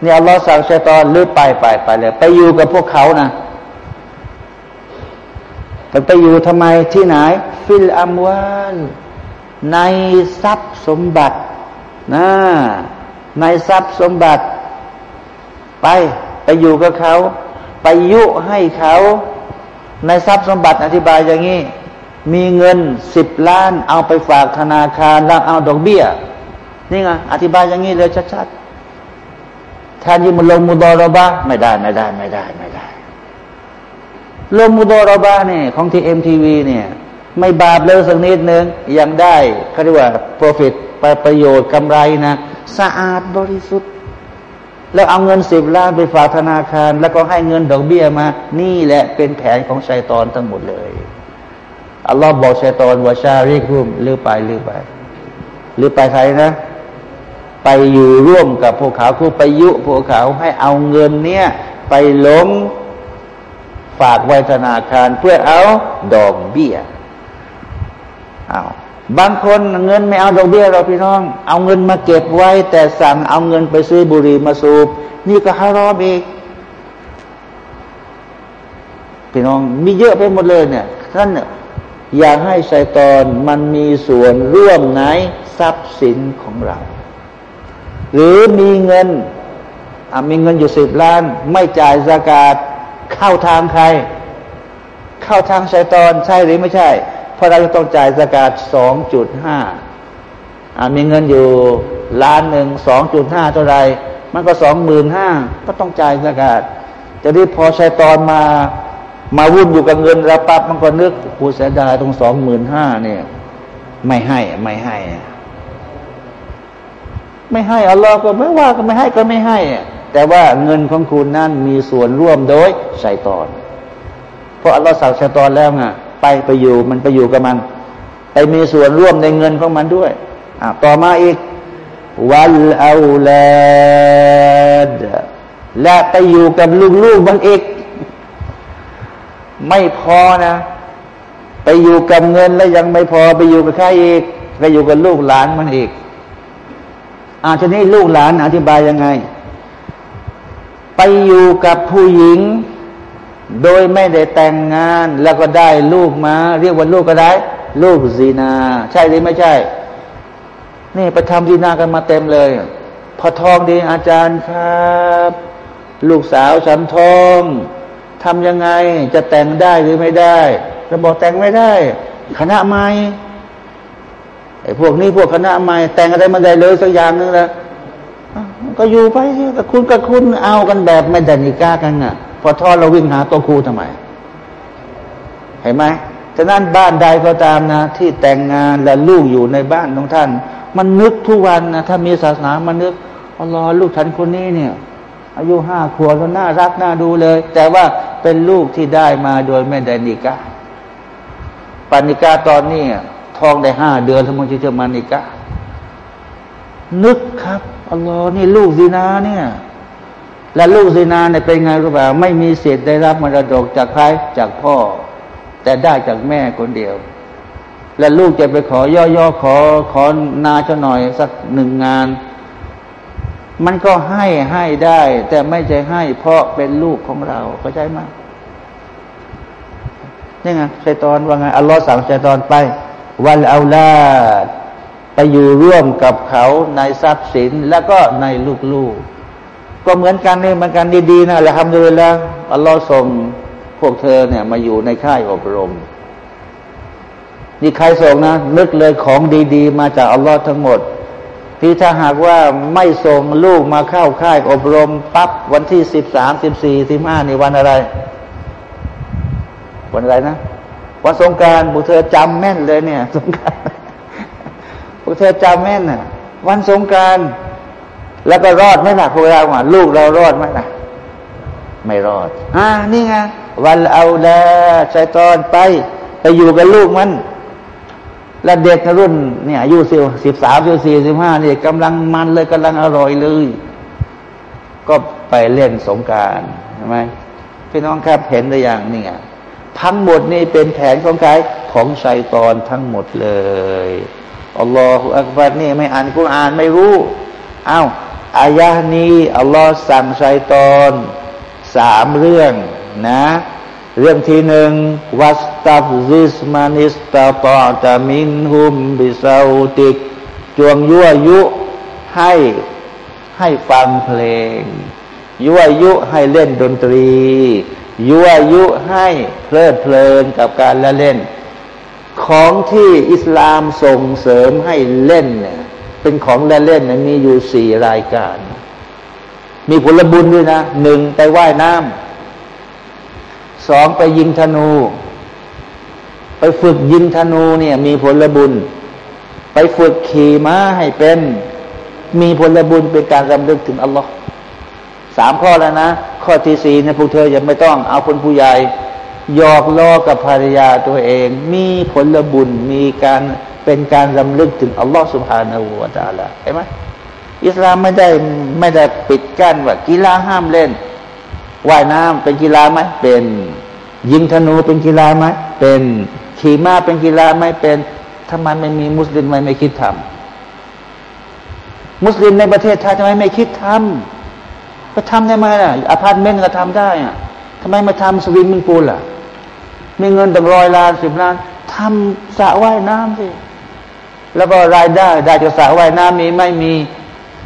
[SPEAKER 1] เนี่ยอัลลอฮ์สั่งชัยตอนลือไปไปไปเลย ไปอยู่กับพวกเขานะแต่ไปอยู่ทำไมที่ไหน ฟิลอัมวาลในทรัพย์สมบัตินะในทรัพย์สมบัติ ไปไปอยู่กับเขา ไปยุให้เขา ในทรัพย์สมบัติอธิบายอย่างนี้ มีเงินสิบล้านเอาไปฝากธนาคารแล้วเอาดอกเบี้ย นี่ไงอธิบายอย่างนี้เลยชัดๆแทนที่มันลงมุดอรบะไม่ได้ไม่ได้ไม่ได้ไม่ได้ ลงมุดอรบะเนี่ยของทีเอ็มทีวีเนี่ย ไม่บาปเลยสักนิดนึงยังได้เขาเรียกว่า profit ไปประโยชน์กำไรนะ สะอาดบริสุทธิ์ แล้วเอาเงินสิบล้านไปฝากธนาคาร แล้วก็ให้เงินดอกเบี้ยมา นี่แหละเป็นแผนของชัยตอนทั้งหมดเลย อัลลอฮ์บอกชัยตอนวาชาเริกุมลือไปลือไปลือไปใครนะ ไปอยู่ร่วมกับพวกเขาคือไปยุพวกเขาให้เอาเงินเนี้ยไปล้มฝากไว้ธนาคารเพื่อเอาดอกเบี้ยเอาบางคนเงินไม่เอาดอกเบี้ยเราพี่น้อง เอาเงินมาเก็บไว้ แต่สั่งเอาเงินไปซื้อบุหรี่มาสูบนี่ก็ฮารอมอีกพี่น้องมีเยอะไปหมดเลยเนี่ยท่าน อยากให้ชัยตอนมันมีส่วนร่วมในทรัพย์สินของเรา หรือมีเงินมีเงินอยู่สิบล้าน ไม่จ่ายสากาศเข้าทางใคร เข้าทางชัยตอนใช่หรือไม่ใช่ เพราะเราต้องจ่ายสกาดสองจุดห้ามีเงินอยู่ล้านหนึ่งสองจุดห้าเท่าไรมันก็สองหมื่นห้าก็ต้องจ่ายสกาดจะได้พอใช้ตอนมา มาวุ่นอยู่กับเงินระปับมันก็นึกผู้เสียดายตรงสองหมื่นห้าเนี่ย ไม่ให้ไม่ให้ ไม่ให้อัลลอฮ์ก็ไม่ว่าก็ไม่ให้ก็ไม่ให้ แต่ว่าเงินของคุณนั่นมีส่วนร่วมโดยชัยตอน เพราะอัลลอฮ์สั่งชัยตอนแล้วไงไปไปอยู่มันไปอยู่กับมัน ไปมีส่วนร่วมในเงินของมันด้วยอ่ต่อมาอีกวัลอาลาดและไปอยู่กับลูกๆมันอีก ไม่พอนะ ไปอยู่กับเงินแล้วยังไม่พอไปอยู่กับใครอีก ไปอยู่กับลูกหลานมันอีกอาทีนี้ลูกหลานอธิบายยังไง ไปอยู่กับผู้หญิง โดยไม่ได้แต่งงานแล้วก็ได้ลูกมา เรียกว่าลูกก็ได้ ลูกซีนา ใช่หรือไม่ใช่ นี่ไปทำซีนากันมาเต็มเลย พอทองดีอาจารย์ครับ ลูกสาวฉันทอง ทำยังไงจะแต่งได้หรือไม่ได้เราบอกแต่งไม่ได้ คณะใหม่ไอ้พวกนี้พวกคณะใหม่แต่งอะไรมาได้เลยสักอย่างนึงล้วก็อยู่ไปแต่คุณกับคุณเอากันแบบไม่ได้นิก้ากันอะ พอทอดเราวิ่งหาตัวครูทำไม เห็นไหมฉะนั้นบ้านใดก็ตามนะ ที่แต่งงานและลูกอยู่ในบ้านของท่าน มันนึกทุกวันนะถ้ามีศาสนามันนึกอัลลอลูกฉันคนนี้เนี่ย อายุห้าขวบก็น่ารักน่าดูเลย แต่ว่าเป็นลูกที่ได้มาโดยไม่ได้นิกาปานิกาตอนนี้ทองได้ห้าเดือนทั้งหมดที่จะมานิกานึกครับอัลลอฮ์นี่ลูกดีนาเนี่ย และลูกซีนาเนี่ยเป็นไงรู้เปล่าไม่มีสิทธิ์ได้รับมรดกจากใครจากพ่อ แต่ได้จากแม่คนเดียว และลูกจะไปขอย่อๆขอขอนาจะหน่อยสักหนึ่งงาน มันก็ให้ให้ได้ แต่ไม่ใช่ให้ เพราะเป็นลูกของเราเข้าใจไหมนี่ไงชัยตอนว่าไงอัลลอฮ์สั่งชัยตอนไป วันเอาลาไปอยู่ร่วมกับเขาในทรัพย์สินแล้วก็ในลูกๆ ก็เหมือนกันนี่เหมือนกันดีๆนะแหละทำด้วยแล้วอัลลอฮ์ส่งพวกเธอเนี่ย มาอยู่ในค่ายอบรม นี่ใครส่งนะนึกเลยของดี ๆ มาจากอัลลอฮ์ทั้งหมด ที่ถ้าหากว่าไม่ส่งลูกมาเข้าค่ายอบรมปั๊บวันที่สิบสามสิบสี่สิบห้านี่วันอะไร วันอะไรนะ วันสงการบุเธอจำแม่นเลยเนี่ย สงการบุเธอจำแม่นน่ะ วันสงการแล้วก็รอดไหมล่ะพวกเราว่าลูกเรารอดไหมล่ะ ไม่รอด อ่านี่ไงวันเอาละใจตอนไป ไปอยู่กับลูกมัน แล้วเด็กรุ่นเนี่ยอายุสิบสิบสามสิบสี่สิบห้าเนี่ยกำลังมันเลยกำลังอร่อยเลย ก็ไปเล่นสงกรานต์ใช่ไหมพี่น้องครับเห็นหรือยังนี่ไงทั้งหมดนี่เป็นแผนของใครของชัยตอนทั้งหมดเลยالله أكبرนี่ไม่อ่านกุรอานไม่รู้อ้าวอายะนี้อัลลอฮ์สั่งชัยตอนสามเรื่องนะ เรื่องที่หนึ่งوَاسْتَفْزِزْ مَنِ اسْتَطَعْتَ مِنْهُمْ بِصَوْتِكَ จวงยั่วยุให้ให้ฟังเพลง ยั่วยุให้เล่นดนตรี ยั่วยุให้เพลิดเพลินกับการละเล่น ของที่อิสลามส่งเสริมให้เล่นเนี่ยเป็นของละเล่นนมีอยู่สี่รายการ มีผลบุญด้วยนะหนึ่งไปว่ายน้ำ สองไปยิงธนู ไปฝึกยิงธนูเนี่ยมีผลบุญ ไปฝึกขี่ม้าให้เป็น มีผลบุญเป็นการรำลึกถึงอัลลอฮ์สามข้อแล้วนะ ข้อที่สี่เนี่ยพวกเธอยังไม่ต้องเอาคนผู้ใหญ่หยอกล้อกับภรรยาตัวเอง มีผลบุญมีการเป็นการรำลึกถึงอัลลอฮ์สุบฮานาหูวาตาละเห็นไหมอิสลามไม่ได้ไม่ได้ปิดกั้นว่ากีฬาห้ามเล่น ว่ายน้ำเป็นกีฬาไหมเป็น ยิงธนูเป็นกีฬาไหมเป็นขี่ม้าเป็นกีฬาไหมเป็นทำไมไม่มีมุสลิมไม่ไม่คิดทำมุสลิมในประเทศไทยทำไมไม่คิดทำไปทำได้ไหมล่ะอพาร์ตเมนต์ก็ทำได้อะทำไมมาทำ swimming pool ล่ะ มีเงินตั้งร้อยล้านสิบล้านทำสระว่ายน้ำสิแล้วก็รายได้ได้จากสระว่ายน้ำมีไม่มี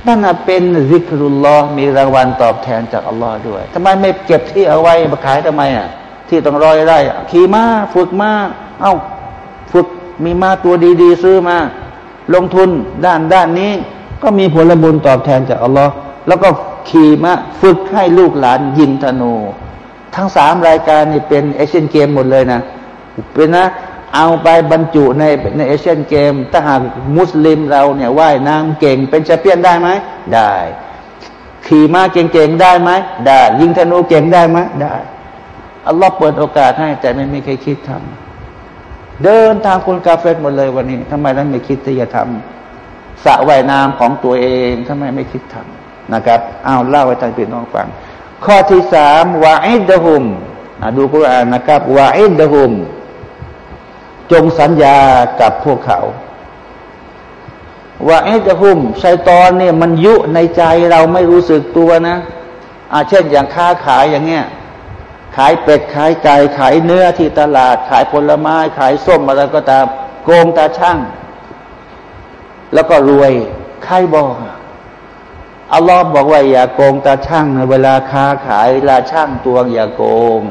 [SPEAKER 1] นั่นเป็นซิกรุลลอมีรางวัลตอบแทนจากอัลลอฮ์ด้วยทำไมไม่เก็บที่เอาไว้มาขายทำไมอะ ที่ต้องรอยได้ขี่ม้าฝึกม้าเอา้าฝึกมีม้าตัวดีๆ ซื้อมา ลงทุนด้านด้านนี้ ก็มีผลบุญตอบแทนจากอัลลอฮ์แล้วก็ขี่ม้าฝึกให้ลูกหลานยิงธนู ทั้งสามรายการนี่เป็นเอเชียนเกมหมดเลยนะ เป็นนะ เอาไปบรรจุในในเอเชียนเกม ถ้าหากมุสลิมเราเนี่ยว่ายน้ำเก่งเป็นแชมเปี้ยนได้ไหมได้ ขี่ม้าเก่งๆได้ไหมได้ ยิงธนูเก่งได้ไหมได้อัลลอฮ์เปิดโอกาสให้แต่ไม่มีใครคิดทำเดินทางคุณกาเฟตหมดเลยวันนี้ทำไมนั้นไม่คิดที่จะทำสระว่ายน้ำของตัวเองทำไมไม่คิดทำนะครับเอาเล่าให้ท่านพี่น้องฟัง ข้อที่สามวาอิดดะฮุมดูกุรอานนะครับวาอิดดะฮุม จงสัญญากับพวกเขา ว่าเอจะหุ่มชัยตอนเนี่ยมันยุในใจเราไม่รู้สึกตัวนะอาเช่นอย่างค้าขายอย่างเงี้ยขายเป็ดขายไก่ขายเนื้อที่ตลาด ขายผลไม้ขายส้มอะไรก็ตาม โกงตาช่าง แล้วก็รวยใครบอกอัลลอฮ์บอกว่าอย่าโกงตาช่างในเวลาค้าขายเวลาช่างตวงอย่าโกง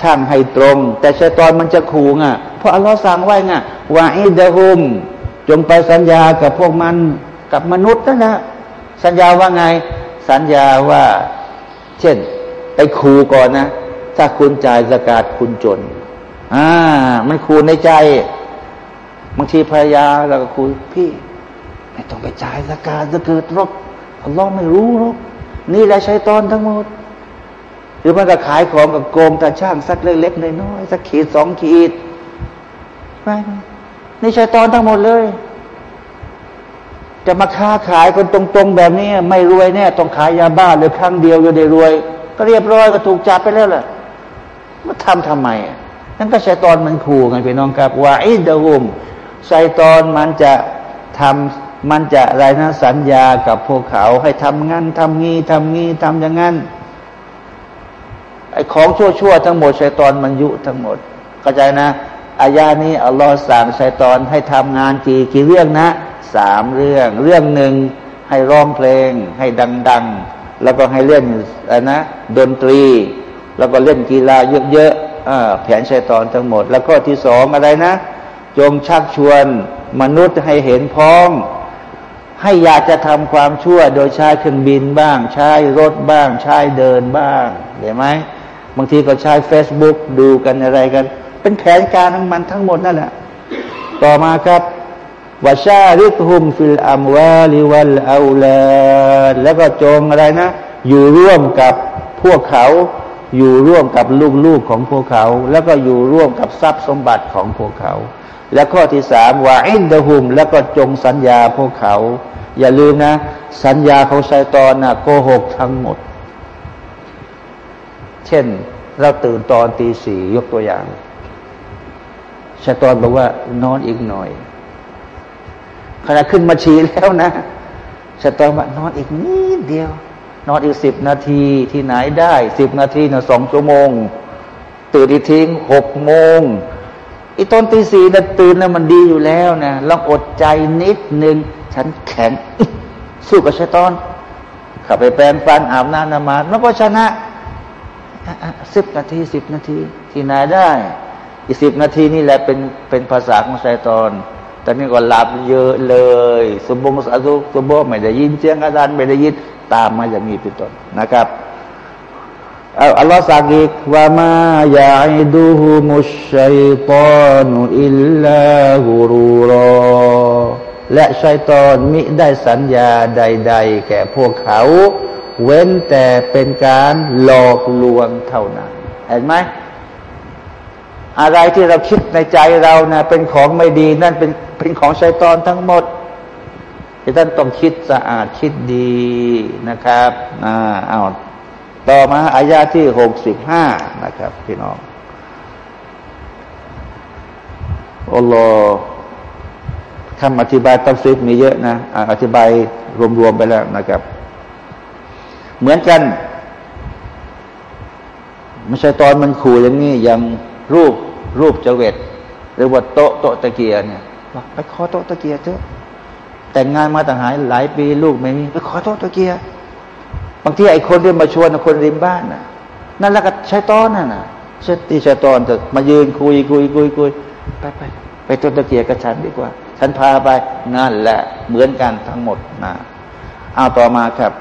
[SPEAKER 1] ช่างให้ตรง แต่ชัยตอนมันจะขู่ไงเพราะอัลลอฮ์สั่งไว้ไงว่าอิดะฮุม จงไปสัญญากับพวกมันกับมนุษย์นั่นแหละสัญญาว่าไง สัญญาว่า เช่น ไปขู่ก่อนนะ ถ้าคุณจ่ายสกาดคุณจน อ่า มันขู่ในใจบางทีภรรยาเราก็คุยพี่ไม่ต้องไปจ่ายสกาดจะเกิดรบอัลลอฮ์ไม่รู้หรอกนี่แหละชัยตอนทั้งหมด หรือมันก็ขายของกับโกงตาช่างสักเล็กๆน้อยๆสักขีดสองขีดไปนี่ชัยตอนทั้งหมดเลย จะมาค้าขายคนตรงๆแบบนี้ไม่รวยแน่ต้องขายยาบ้าเลยครั้งเดียวจะได้รวย ก็เรียบร้อยก็ถูกจับไปแล้วแหละมาทำทำไมนั่นก็ชัยตอนมันขู่ไงพี่น้องครับว่าอิดะฮุมชัยตอนมันจะทำมันจะไรนะสัญญากับพวกเขาให้ทำงั้นทำงี้ทำงี้ทำอย่างนั้น อ้ของชั่วๆทั้งหมดชัยตอนมันยุทั้งหมดเข้าใจนะอายานี้อัลลอฮ์สั่งชัยตอนให้ทำงานกี่กี่เรื่องนะสามเรื่อง เรื่องหนึ่งให้ร้องเพลง ให้ดัง ๆ แล้วก็ให้เล่นอะนะดนตรี แล้วก็เล่นกีฬาเยอะๆแผนชัยตอนทั้งหมด แล้วก็ที่สองอะไรนะ จงชักชวนมนุษย์ให้เห็นพ้อง ให้อยากจะทำความชั่วโดยใช้เครื่องบินบ้าง ใช้รถบ้าง ใช้เดินบ้างเห็นไหม บางทีก็ใช้เฟซบุ๊กดูกันอะไรกัน เป็นแผนการของมันทั้งหมดนั่นแหละ ต่อมาครับวาชาริกฮุมฟิลอัมวาลิวัลอาลาแล้วก็จงอะไรนะ อยู่ร่วมกับพวกเขา อยู่ร่วมกับลูกๆของพวกเขา แล้วก็อยู่ร่วมกับทรัพย์สมบัติของพวกเขา และข้อที่สามว่าอินดะฮุม แล้วก็จงสัญญาพวกเขา อย่าลืมนะ สัญญาของไซตอนนะโกหกทั้งหมด เช่น เราตื่นตอนตีสี่ยกตัวอย่างชาตอนบอกว่านอนอีกหน่อยขณะขึ้นมาชีแล้วนะชะตอนว่านอนอีกนิดเดียว นอนอีกสิบนาทีที่ไหนได้สิบนาทีนะสองชั่วโมง ตื่นอีกทิ้งหกโมงอีตอนตีสี่นะตื่นนะมันดีอยู่แล้วนะลองอดใจนิดหนึ่งฉันแข็งสู้กับชะตอนขับไปแปลงฟันอาบน้ำนมาดมันก็ชนะ สิบนาทีสิบนาที ที่ไหนได้ อีสิบนาทีนี่แหละเป็นเป็นภาษาของชาตอนตอนนี้ก็หลับเยอะเลยสมบูรณ์สาธุสมบูรณ์ไม่ได้ยินเสียงอาจารย์ไม่ได้ยินตามมาอย่างนี้เป็นต้นนะครับอัลลอฮ์สั่งอีกว่ามายาอิดูฮุมุชัยตานุอิลลาฮูรูรอและชัยตอนมิได้สัญญาใด ๆ แก่พวกเขา เว้นแต่เป็นการหลอกลวงเท่านั้น เห็นไหมอะไรที่เราคิดในใจเรานะเป็นของไม่ดีนั่นเป็นเป็นของชัยตอนทั้งหมดที่ท่านต้องคิดสะอาดคิดดีนะครับอ่าเอาต่อมาอายาที่หกสิบห้านะครับ พี่น้องอัลลอฮ์คำอธิบายตัฟซิดมีเยอะนะ อธิบายรวมๆไปแล้วนะครับ เหมือนกันไม่ใช่ตอนมันขู่อย่างนี้อย่างรูปรูปเจเวตหรือว่าโต๊ะโต๊ะตะเกียเนี่ยบอกไปขอโต๊ะตะเกียเถอะแต่งงานมาต่างหายหลายปีลูกไม่มีไปขอโต๊ะตะเกียบางทีไอ้คนที่มาชวนคนริมบ้านน่ะ นั่นแหละก็ใช้ต้อนน่ะนะเชตีใช้ตอนจะมายืนคุยคุยคุยคุยไปไปไปโต๊ะตะเกียกับฉันดีกว่า ฉันพาไปนั่นแหละเหมือนกันทั้งหมดนะเอาต่อมาครับ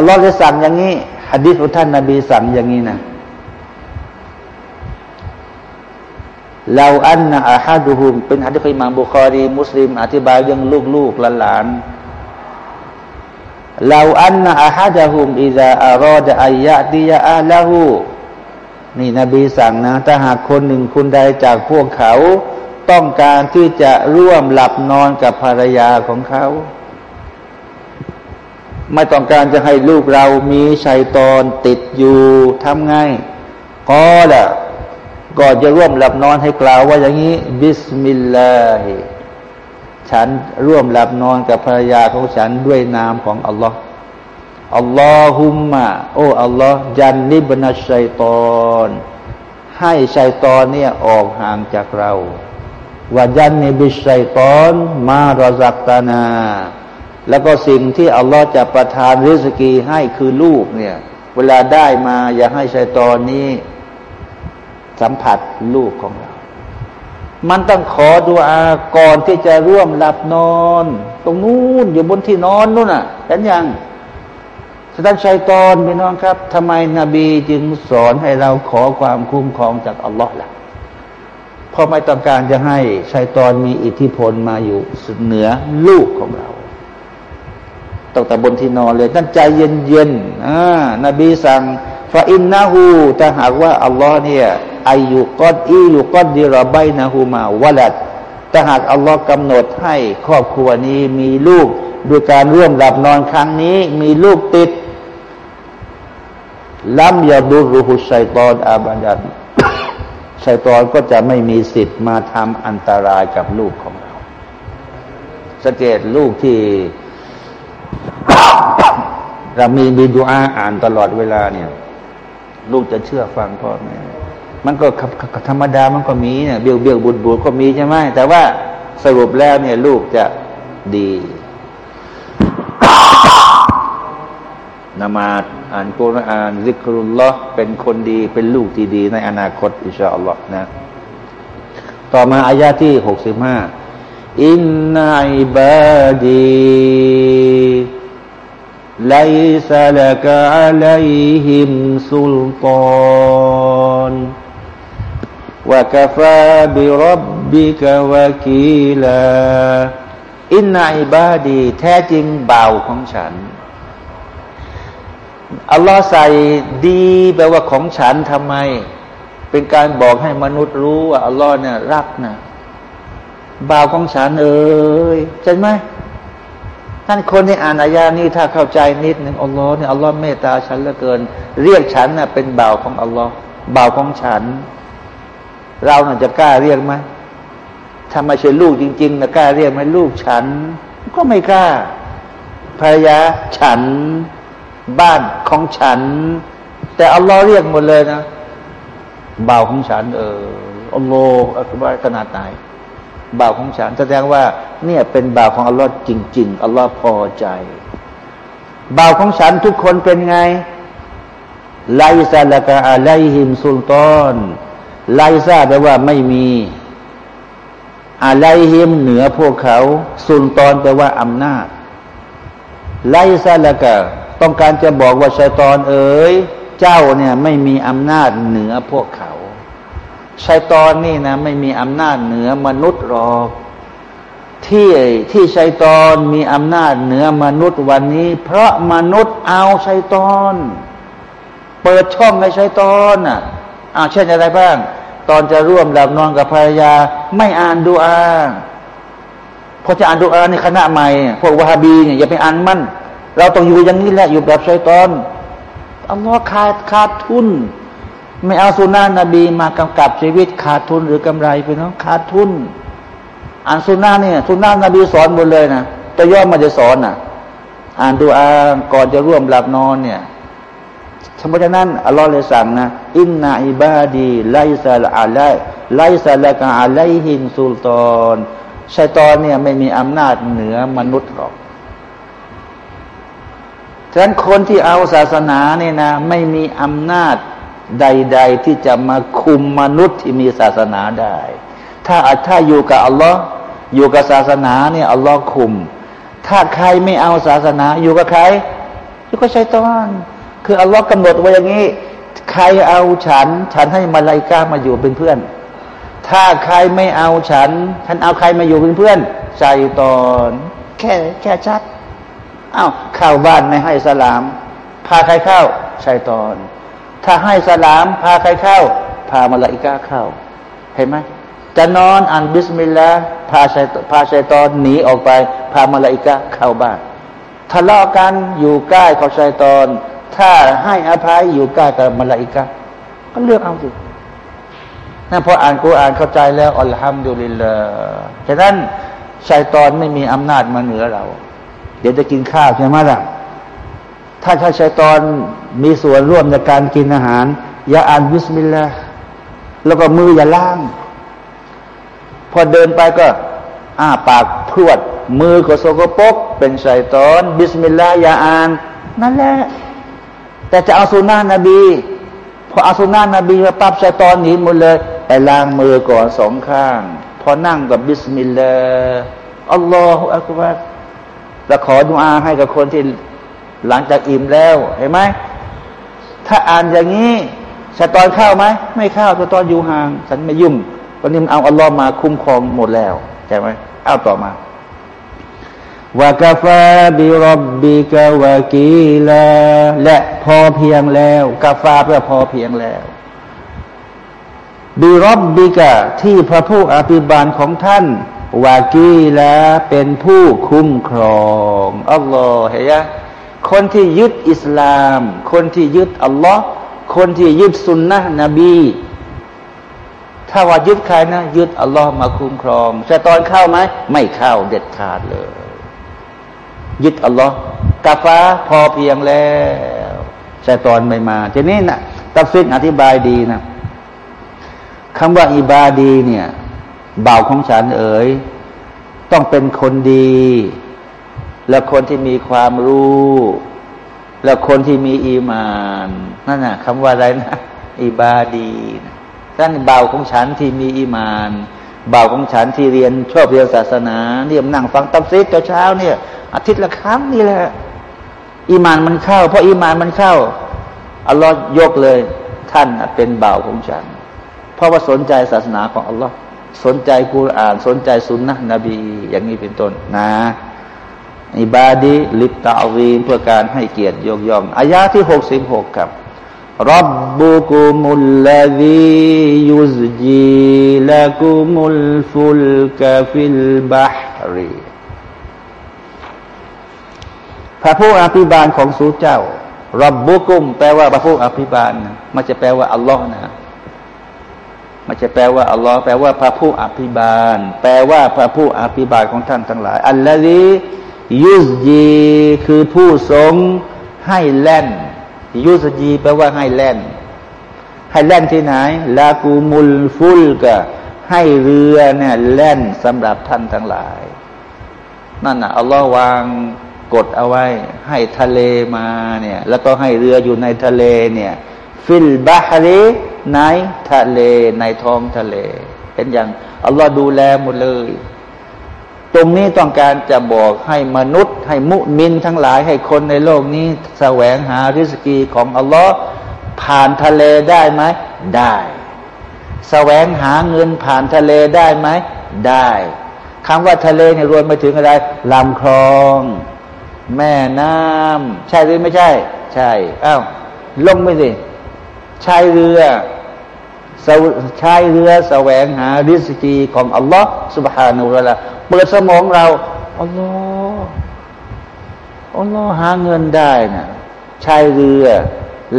[SPEAKER 1] อัลลอฮฺจะสั่งอย่างนี้ฮะดิษของท่านนาบีสั่งอย่างนี้นะเราอันนะอาฮัดุฮุมเป็นฮะดิษอิมามบุคอรีมุสลิม อธิบายเรื่องลูกๆหลานเราอันนะอาฮัดะฮุมอิซาอารอดอายะดิยาอาลาหูนี่นบีสั่งนะถ้าหากคนหนึ่งคนใดจากพวกเขา ต้องการที่จะร่วมหลับนอนกับภรรยาของเขา ไม่ต้องการจะให้ลูกเรามีชัยตอนติดอยู่ทำไงก็ละก่อนจะร่วมหลับนอนให้กล่าวว่าอย่างนี้ บิสมิลลาฮิฉันร่วมหลับนอนกับภรรยาของฉันด้วยนามของอัลลอฮ์อัลลอฮุมะโอ้อัลลอฮ์ยันนิบนัชชัยตอนให้ชัยตอนเนี่ยออกห่างจากเราว่ายันนิบิชัยตอนมาราซักตานา แล้วก็สิ่งที่อัลลอฮ์จะประทานริสกีให้คือลูกเนี่ย เวลาได้มาอย่าให้ชัยตอนนี้ สัมผัสลูกของเรา มันต้องขอดุอาก่อนที่จะร่วมหลับนอน ตรงนู้นอยู่บนที่นอนนู่นน่ะเห็นยังสตานชัยตอนพี่น้องครับทำไมนบีจึงสอนให้เราขอความคุ้มครองจากอัลลอฮ์ล่ะเพราะไม่ต้องการจะให้ชัยตอนมีอิทธิพลมาอยู่เหนือลูกของเรา ตั้งแต่บนที่นอนเลยตั้งใจเย็นๆอ่านบีสั่งฟาอินนาหูถ้าหากว่าอัลลอฮ์เนี่ยอายุกอดอียุกอดดีรบายนะฮูมาวลัดถ้าหากอัลลอฮ์กำหนดให้ครอบครัวนี้มีลูกด้วยการร่วมหลับนอนครั้งนี้ มีลูกติดล้ำยาดูรุหุชัยตอนอาบัดันชัยตอนก็จะไม่มีสิทธิ์มาทำอันตรายกับลูกของเราสังเกตลูกที่ เรามีมีดูอาอ่านตลอดเวลาเนี่ย ลูกจะเชื่อฟังพ่อแม่มันก็ธรรมดามันก็มีเนี่ยเบี้ยวเบี้ยวบุญบุญก็มีใช่ไหมแต่ว่าสรุปแล้วเนี่ย ลูกจะดีนมาดอ่านกุรอานซิกรุลลอฮ์เป็นคนดีเป็นลูกที่ดีในอนาคตอิชาอัลลอฮ์นะ ต่อมาอายาที่หกสิบห้า อินนัยบาดีไลซาลกะอะลัยฮิมสุลตานวะกฟาบิรับบิกวะกีลาอินนัยบาดีแท้จริงเบาของฉันอัลลอฮ์ใส่ดีแปลว่าของฉันทำไม เป็นการบอกให้มนุษย์รู้ว่าอัลลอฮ์เนี่ยรักนะ บ่าวของฉันเอ้ยใช่ไหมท่านคนที่อ่านอายานี้ถ้าเข้าใจนิดหนึ่งอัลลอฮ์เนี่ยอัลลอฮ์เมตตาฉันเหลือเกิน เรียกฉันน่ะเป็นบ่าวของอัลลอฮ์บ่าวของฉัน เราน่ะจะกล้าเรียกไหมถ้าไม่ใช่ลูกจริงๆนะกล้าเรียกไหมลูกฉัน ก็ไม่กล้าภรรยาฉัน บ้านของฉัน แต่อัลลอฮ์เรียกหมดเลยนะบ่าวของฉัน เอออัลลอฮ์อักบารขนาดไหน บ่าวของฉัน แสดงว่าเนี่ยเป็นบ่าวของอัลลอฮ์จริง ๆ อัลลอฮ์พอใจ บ่าวของฉันทุกคนเป็นไงไลซาละกะอะไลฮิมสุลตานไลซาแปลว่าไม่มีอะไลฮิมเหนือพวกเขาสุลตานแปลว่าอำนาจ ไลซาละกะต้องการจะบอกว่าชัยตอนเอ๋ยเจ้าเนี่ยไม่มีอำนาจเหนือพวกเขา ชัยตอนนี่นะไม่มีอำนาจเหนือมนุษย์หรอกที่ที่ชัยตอนมีอำนาจเหนือมนุษย์วันนี้ เพราะมนุษย์เอาชัยตอน เปิดช่องให้ชัยตอนอะอ้าเช่นอะไรบ้าง ตอนจะร่วมหลับนอนกับภรรยา ไม่อ่านดูอาพอจะอ่านดูอาในคณะใหม่ พวกวาฮาบีเนี่ยอย่าไปอ่านมัน เราต้องอยู่อย่างนี้แหละอยู่แบบชัยตอนอัลลอฮ์ขาดขาดทุน ไม่เอาสุนานะนบีมากำกับชีวิตขาดทุนหรือกำไรไปเนาะขาดทุนอ่านสุนาเนี่ยสุนานะนบีสอนหมดเลยนะแต่ย่อมาจะสอนอะอ่านดูอาก่อนจะร่วมหลับนอนเนี่ยเพราะฉะนั้นอัลลอฮ์เลยสั่งนะอินนาอิบาดีไลซาลอาไลไลซาลกาอาไลฮินสุลตอนชัยตอนเนี่ยไม่มีอำนาจเหนือมนุษย์หรอกฉะนั้นคนที่เอาศาสนาเนี่ยนะ ไม่มีอำนาจ ใด ๆ ที่จะมาคุมมนุษย์ที่มีศาสนาได้ ถ้าถ้าอยู่กับอัลลอฮ์อยู่กับศาสนาเนี่ยอัลลอฮ์คุม ถ้าใครไม่เอาศาสนา อยู่กับใครอยู่กับชัยตอนคืออัลลอฮ์กำหนดไว้อย่างนี้ ใครเอาฉัน ฉันให้มาลายกามาอยู่เป็นเพื่อน ถ้าใครไม่เอาฉัน ฉันเอาใครมาอยู่เป็นเพื่อนชัยตอน แค่แค่ชัดอ้าวเข้าบ้านไม่ให้สลาม พาใครเข้าชัยตอน ถ้าให้สลามพาใครเข้า พามาลาอิกาเข้า เห็นไหมจะนอนอ่านبسم اللهพาชัยพาชัยตอนหนีออกไป พามาลาอิกาเข้าบ้านทะเลาะกันอยู่ใกล้กับชัยตอน ถ้าให้อภัยอยู่ใกล้กับมาลาอิกาก็เลือกเอาสินั่นพออ่านกูอ่านเข้าใจแล้วالحمد للهฉะนั้นชัยตอนไม่มีอำนาจมาเหนือเรา เดี๋ยวจะกินข้าวใช่ไหมล่ะ ถ้าถ้าชัยตอนมีส่วนร่วมในการกินอาหาร อย่าอ่านبسم اللهแล้วก็มืออย่าล้าง พอเดินไปก็ อ้าปากพรวด มือก็สกปรก เป็นชัยตอน بسم اللهอย่าอ่าน นั่นแหละ แต่จะเอาซุนนะห์นบีพอเอาซุนนะห์นบีมาปั๊บชัยตอนหนีหมดเลยไปล้างมือก่อนสองข้าง พอนั่งกับبسم اللهอัลลอฮฺอักบารแล้วขอดุอาให้กับคนที่ หลังจากอิ่มแล้วเห็นไหมถ้าอ่านอย่างนี้ชะตอนเข้าไหมไม่เข้าชะตอนอยู่ห่าง ฉันไม่ยุ่งตอนนี้มันเอาอัลลอฮ์มาคุ้มครองหมดแล้วใช่ไหมเอาต่อมาวากาฟาบิรับบิกาวากีลาและพอเพียงแล้ว กาฟาเพื่อพอเพียงแล้วบิรับบิกาที่พระผู้อภิบาลของท่านวากีลาเป็นผู้คุ้มครองอัลลอฮ์เฮีย คนที่ยึดอิสลาม คนที่ยึดอัลลอฮ์คนที่ยึดสุนนะนบี ถ้าว่ายึดใครนะ ยึดอัลลอฮ์มาคุ้มครองแต่ตอนเข้าไหมไม่เข้าเด็ดขาดเลย ยึดอัลลอฮ์กาฟ้าพอเพียงแล้วแต่ตอนไม่มาทีนี้นะตัฟซีรอธิบายดีนะคำว่าعباديเนี่ยบ่าวของฉันเอ๋ยต้องเป็นคนดี แล้วคนที่มีความรู้ แล้วคนที่มีอีมานนั่นน่ะคำว่าอะไรนะعبادي ท่านบ่าวของฉันที่มีอีมานบ่าวของฉันที่เรียนชอบเรียนศาสนาเนี่ยนั่งฟังตัฟซีรตอนเช้าเนี่ย อาทิตย์ละครั้งนี่แหละอีมานมันเข้า เพราะอีมานมันเข้าอัลลอฮ์ยกเลย ท่านเป็นเบาของฉัน เพราะว่าสนใจศาสนาของอัลลอฮ์สนใจกุรอาน สนใจสุนนะนบี อย่างนี้เป็นต้นนะ อิบาดีลิตตาวีเพื่อการให้เกียรติยกย่องอายาที่หกสิบหกครับรับบุกุมุลลาดียุซจีลักุมุลفلك في البحرพระผู้อภิบาลของสูเจ้าربكم แปลว่าพระผู้อภิบาลมันจะแปลว่าอัลลอฮ์นะมันจะแปลว่าอัลลอฮ์แปลว่าพระผู้อภิบาล แปลว่าพระผู้อภิบาลของท่านทั้งหลาย الذي يزجيคือผู้ทรงให้แล่น ยุสจีแปลว่าให้แล่น ให้แล่นที่ไหนลากูมุลฟุลกะให้เรือเนี่ยแล่นสำหรับท่านทั้งหลาย นั่นน่ะอัลลอฮ์วางกดเอาไว้ ให้ทะเลมาเนี่ย แล้วก็ให้เรืออยู่ในทะเลเนี่ย ฟิลบาฮรีในทะเลในท้องทะเล เป็นอย่างอัลลอฮ์ดูแลหมดเลย ตรงนี้ต้องการจะบอกให้มนุษย์ ให้มุมินทั้งหลายให้คนในโลกนี้แสวงหาริสกีของอัลลอฮ์ผ่านทะเลได้ไหมได้แสวงหาเงินผ่านทะเลได้ไหมได้คำว่าทะเลเนี่ยรวมไปถึงอะไรลำคลอง แม่น้ำใช่หรือไม่ใช่ ใช่อ้าวลงไปสิใช้เรือใช้เรือแสวงหาริสกีของอัลลอฮ์สุบฮานุวะละ เปิดสมองเราอัลลอฮ์อัลลอฮ์หาเงินได้นะใช้เรือ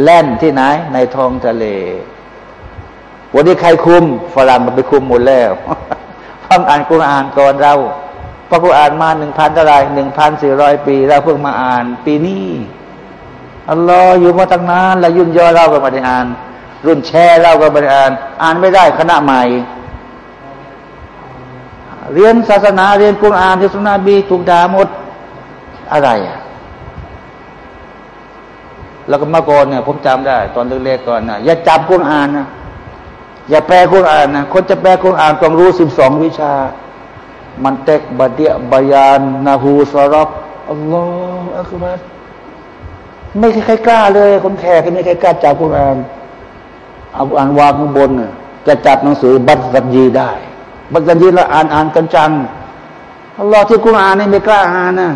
[SPEAKER 1] แล่นที่ไหน ในท้องทะเล วันนี้ใครคุม ฝรั่งมันไปคุมหมดแล้วฟังอ่านกุรอานก่อนเราพระกุรอานมาหนึ่งพันเท่าไรหนึ่งพันสี่ร้อยปี เราเพิ่งมาอ่านปีนี้อัลลอฮ์อยู่มาตั้งนานแล้วยุ่นย่อเราก็มาได้อ่าน รุ่นแช่เราก็มาได้อ่าน อ่านไม่ได้คณะใหม่ เรียนศาสนาเรียนกุรอานที่สุนนะบีถูกด่าหมดอะไรอะแล้วก็มาก่อนเนี่ยผมจำได้ ตอนเล็กๆก่อนนะอย่าจับกุรอานนะอย่าแปลกุรอานนะคนจะแปลกุรอานต้องรู้สิบสองวิชา มันเตกบดเดียบยานนาหูสรอกอัลลอฮฺอักบัรไม่ใครกล้าเลย คนแขกไม่ใครกล้าจับกุรอานเอาอ่านวางข้างบนจะจับหนังสือบัตรสัญญีได้ บัตรยีละอ่านอ่านกันจังอัลลอฮ์ที่กุณอ่านนี่ไม่กล้าอ่านนะ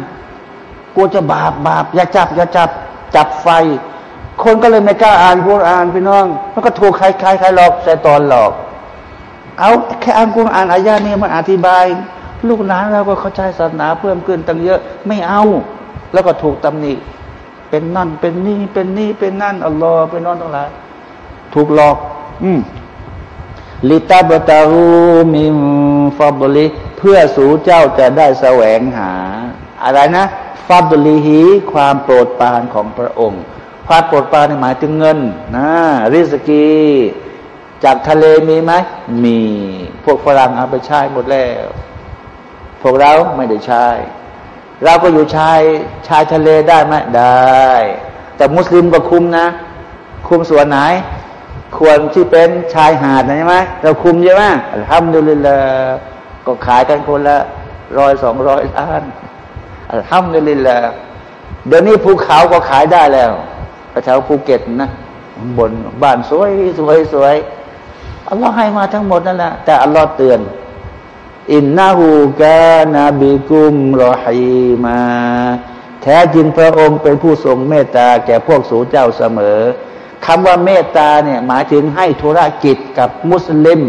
[SPEAKER 1] กลัวจะบาปบาปอย่าจับอย่าจับจับไฟ คนก็เลยไม่กล้าอ่านกุรอานพี่น้อง มันก็ถูกใครใครใครหลอกใส่ตอนหลอก เอาแค่อ่านกุรอานอายานี้มันอธิบาย ลูกหลานเราก็เข้าใจศาสนาเพิ่มขึ้นตั้งเยอะไม่เอา แล้วก็ถูกตำหนิเป็นนั่นเป็นนี่เป็นนี่เป็นนั่นอัลลอฮ์เป็นนอนทั้งหลายถูกหลอก อืม ลิตาบตารูมิมฟาบลิเพื่อสู่เจ้าจะได้แสวงหา อะไรนะฟาบลิฮีความโปรดปรานของพระองค์ ความโปรดปรานหมายถึงเงินนะริสกีจากทะเลมีไหมมี พวกฝรั่งเอาไปใช้หมดแล้ว พวกเราไม่ได้ใช้ เราก็อยู่ชายชายทะเลได้ไหมได้ แต่มุสลิมก็คุมนะ คุมส่วนไหน ควรที่เป็นชายหาดนะใช่ไหมเราคุมใช่ไหมทำดูเลยละก็ขายกันคนละร้อยสองร้อยล้านทำดูเลยละเดี๋ยวนี้ภูเขาก็ขายได้แล้วแถวภูเก็ตนะบนบ้านสวยสวยสวยอัลลอฮ์ให้มาทั้งหมดนั่นแหละแต่อัลลอฮ์เตือน อินนาหูกานาบิกุมรอฮีมา แท้จริงพระองค์เป็นผู้ทรงเมตตาแก่พวกสูเจ้าเสมอ คำว่าเมตตาเนี่ยหมายถึงให้ธุรกิจกับมุสลิม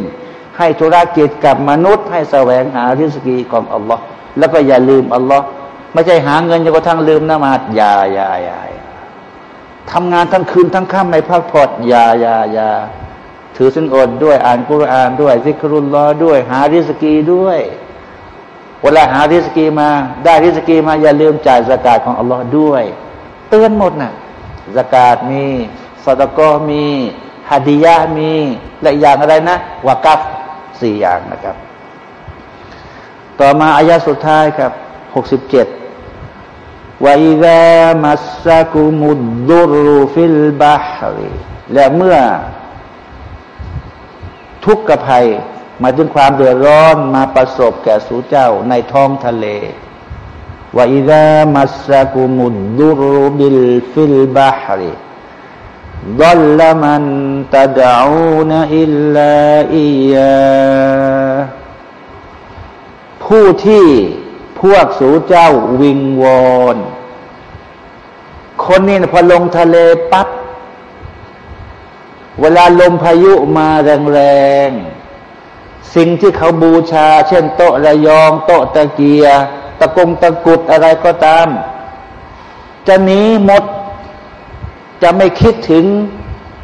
[SPEAKER 1] ให้ธุรกิจกับมนุษย์ ให้แสวงหาริสกีของอัลลอฮ์แล้วก็อย่าลืมอัลลอฮ์ไม่ใช่หาเงินจนกระทั่งลืมนมาดอย่าอย่าอย่าทำงานทั้งคืนทั้งค่ำไม่พักผ่อนอย่าอย่าอย่าถือสินอดด้วยอ่านกุรอานด้วยซิกรุลลอด้วย หาริสกีด้วย เวลาหาริสกีมา ได้ริสกีมาอย่าลืมจ่ายสกาดของอัลลอฮ์ด้วย เตือนหมดนะ่ะสกาดมี สตกมีฮัดียะมีและอย่างอะไรนะวากัฟสี่อย่างนะครับ ต่อมาอายะสุดท้ายครับหกสิบเจ็ดวอิดามัสซากุมุดดุรุฟิลบาฮรีและเมื่อ ทุกข์ภัยมาถึงความเดือดร้อนมาประสบแก่สู่เจ้าในท้องทะเลวอิดามัสซากุมุดดุรุบิลฟิลบาฮรี ضل من تدعون إلا إياه ผู้ที่พวกสูเจ้าวิงวอนคนนี้พอลงทะเลปับ๊บเวลาลมพายุมาแรงๆ สิ่งที่เขาบูชา เช่นโต๊ะระยอง โต๊ะตะเกีย ตะกงตะกุดอะไรก็ตาม จะหนีหมด จะไม่คิดถึง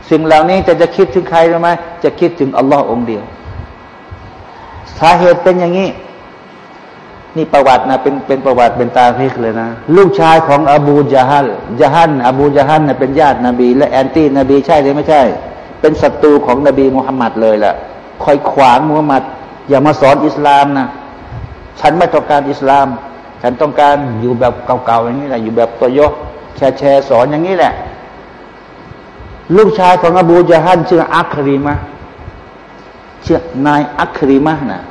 [SPEAKER 1] สิ่งเหล่านี้จะจะคิดถึงใครรู้ไหมจะคิดถึงอัลลอฮ์องเดียว สาเหตุเป็นอย่างนี้ นี่ประวัตินะเป็นเป็นประวัติเป็นตาพิกเลยนะ ลูกชายของอบูจาฮัลจาฮัลอบูจาฮัลเนี่ยเป็นญาตินบี และ anti นบีใช่หรือไม่ใช่ เป็นศัตรูของนบีมุฮัมมัดเลยแหละคอยขวางมุฮัมมัดอย่ามาสอนอิสลามนะฉันไม่ต้องการอิสลาม ฉันต้องการอยู่แบบเก่าๆอย่างนี้แหละอยู่แบบตัวยกแชร์แชร์สอนอย่างนี้แหละ ลูกชายของอบูจาฮัลชื่ออัครีมะชื่อนายอัครีมะนะ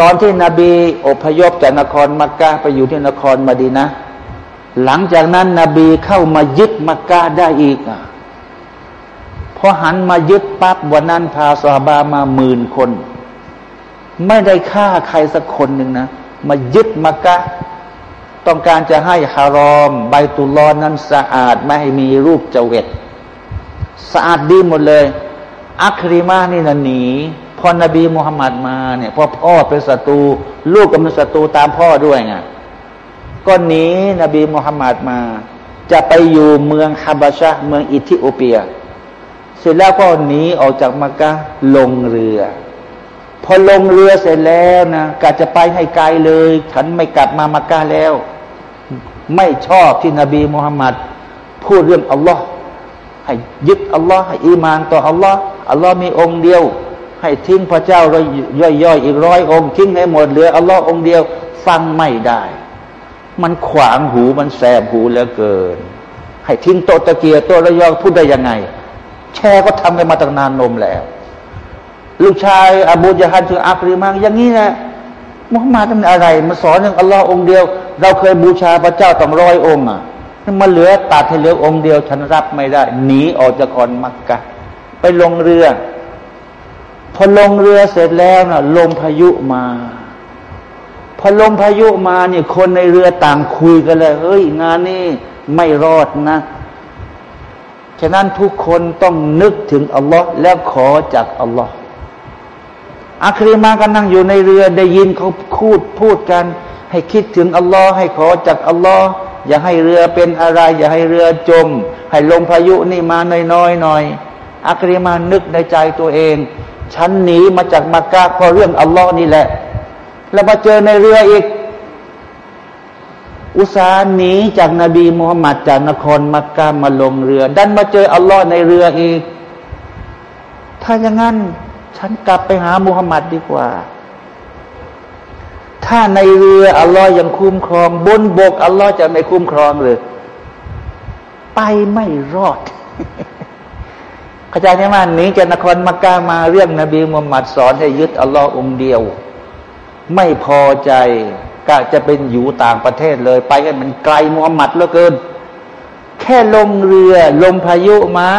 [SPEAKER 1] ตอนที่นบีอพยพจากนครมักกะไปอยู่ที่นครมาดีนะ หลังจากนั้นนบีเข้ามายึดมักกะได้อีกอะพอหันมายึดปั๊บวันนั้นพาสาบามาหมื่นคน ไม่ได้ฆ่าใครสักคนหนึ่งนะ มายึดมักกะต้องการจะให้ฮารอม ใบตุลอนนั้นสะอาด ไม่ให้มีรูปเจวิต สะอาดดีหมดเลย อัคริมานี่นะหนีพอนบีมุฮัมมัดมาเนี่ยพอพ่อเป็นศัตรู ลูกก็เป็นศัตรูตามพ่อด้วยไงก็หนีนบีมุฮัมมัดมา จะไปอยู่เมืองฮาบชะเมืองอิธิโอเปีย เสร็จแล้วก็หนีออกจากมักกะลงเรือ พอลงเรือเสร็จแล้วนะกะจะไปให้ไกลเลย ฉันไม่กลับมามักกะแล้ว ไม่ชอบที่นบีมุฮัมมัดพูดเรื่องอัลลอฮ์ ให้ยึดอัลลอฮ์ให้อีมานต่ออัลลอฮ์อัลลอฮ์มีองค์เดียว ให้ทิ้งพระเจ้าย่อยๆอีกร้อยองค์ทิ้งให้หมดเหลืออัลลอฮ์องค์เดียว ฟังไม่ได้ มันขวางหูมันแสบหูเหลือเกิน ให้ทิ้งโตตะเกียโตระยองพูดได้ยังไง แชร์ก็ทำกันมาตั้งนานนมแล้ว ลูกชายอบูยะฮันคืออัครีมังอย่างนี้นะมุฮัมมัดเป็นอะไรมาสอนเรื่องอัลลอฮ์องเดียว เราเคยบูชาพระเจ้าตั้งร้อยองค์อะ มาเหลือตัดให้เหลือองค์เดียวฉันรับไม่ได้ หนีออกจากคอนมักกะ ไปลงเรือ พอลงเรือเสร็จแล้วนะ่ะ ลมพายุมา พอลมพายุมาเนี่ยคนในเรือต่างคุยกันเลย เฮ้ย งานนี้ไม่รอดนะ ฉะนั้นทุกคนต้องนึกถึงอัลลอฮ์แล้วขอจากอัลลอฮ์อัครีมาก็นั่งอยู่ในเรือได้ยินเขาพูดพูดกัน ให้คิดถึงอัลลอฮ์ให้ขอจากอัลลอฮ์ อย่าให้เรือเป็นอะไร อย่าให้เรือจม ให้ลมพายุนี่มาน้อยๆหน่อยอัครีมานึกในใจตัวเอง ฉันหนีมาจากมักกะเพราะเรื่องอัลลอฮ์นี่แหละ แล้วมาเจอในเรืออีก อุสาหนีจากนบีมุฮัมมัดจากนครมักกะมาลงเรือ ดันมาเจออัลลอฮ์ในเรืออีก ถ้าอย่างนั้น ฉันกลับไปหามุฮัมมัดดีกว่า ถ้าในเรืออัลลอฮ์ยังคุ้มครอง บนบกอัลลอฮ์จะไม่คุ้มครองเลยไปไม่รอดข้าใจไหมว่านี้จากนครมักกะมาเรื่องนบีมุฮัมมัดสอนให้ยึดอัลลอฮ์องเดียว ไม่พอใจก็จะเป็นอยู่ต่างประเทศเลย ไปกันมันไกลมุฮัมมัดเหลือเกิน แค่ลงเรือลงพายุมา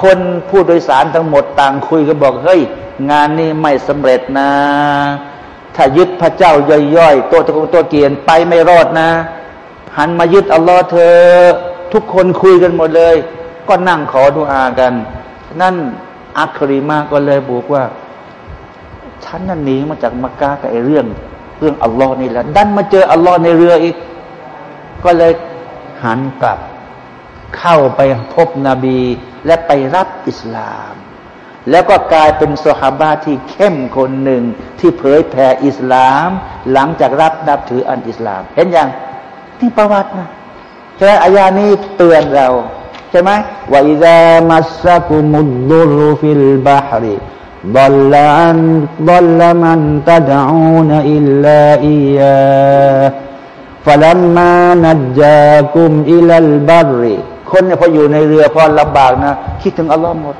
[SPEAKER 1] คนผู้โดยสารทั้งหมดต่างคุยกันบอกเฮ้ย งานนี้ไม่สำเร็จนะ ถ้ายึดพระเจ้าย่อยๆ ตัวตะกตัวเกียนไปไม่รอดนะ หันมายึดอัลลอฮ์เธอ ทุกคนคุยกันหมดเลย ก็นั่งขอดุอากัน นั่นอัครีมาก็เลยบอกว่า ฉันนั่นหนีมาจากมักกะกับไอเรื่อง เรื่องอัลลอฮ์นี่แหละดันมาเจออัลลอฮ์ในเรืออีก ก็เลยหันกลับ เข้าไปพบนบีและไปรับอิสลาม แล้วก็กลายเป็นสหาบาที่เข้มคนหนึ่งที่เผยแผ่อิสลาม หลังจากรับนับถืออันอิสลาม เห็นยังที่ประวัตินะใช่อายานี้เตือนเรา ใช่ไหมว่าอิซามัสกุมุดดุรฟิลบาฮรีดลลันดลลมันตดอูนอิลลาอียาฟลัมมานัจจากุมอิลัลบารีคนเนี่ยพออยู่ในเรือพอลำบากนะ คิดถึงอัลลอฮ์หมด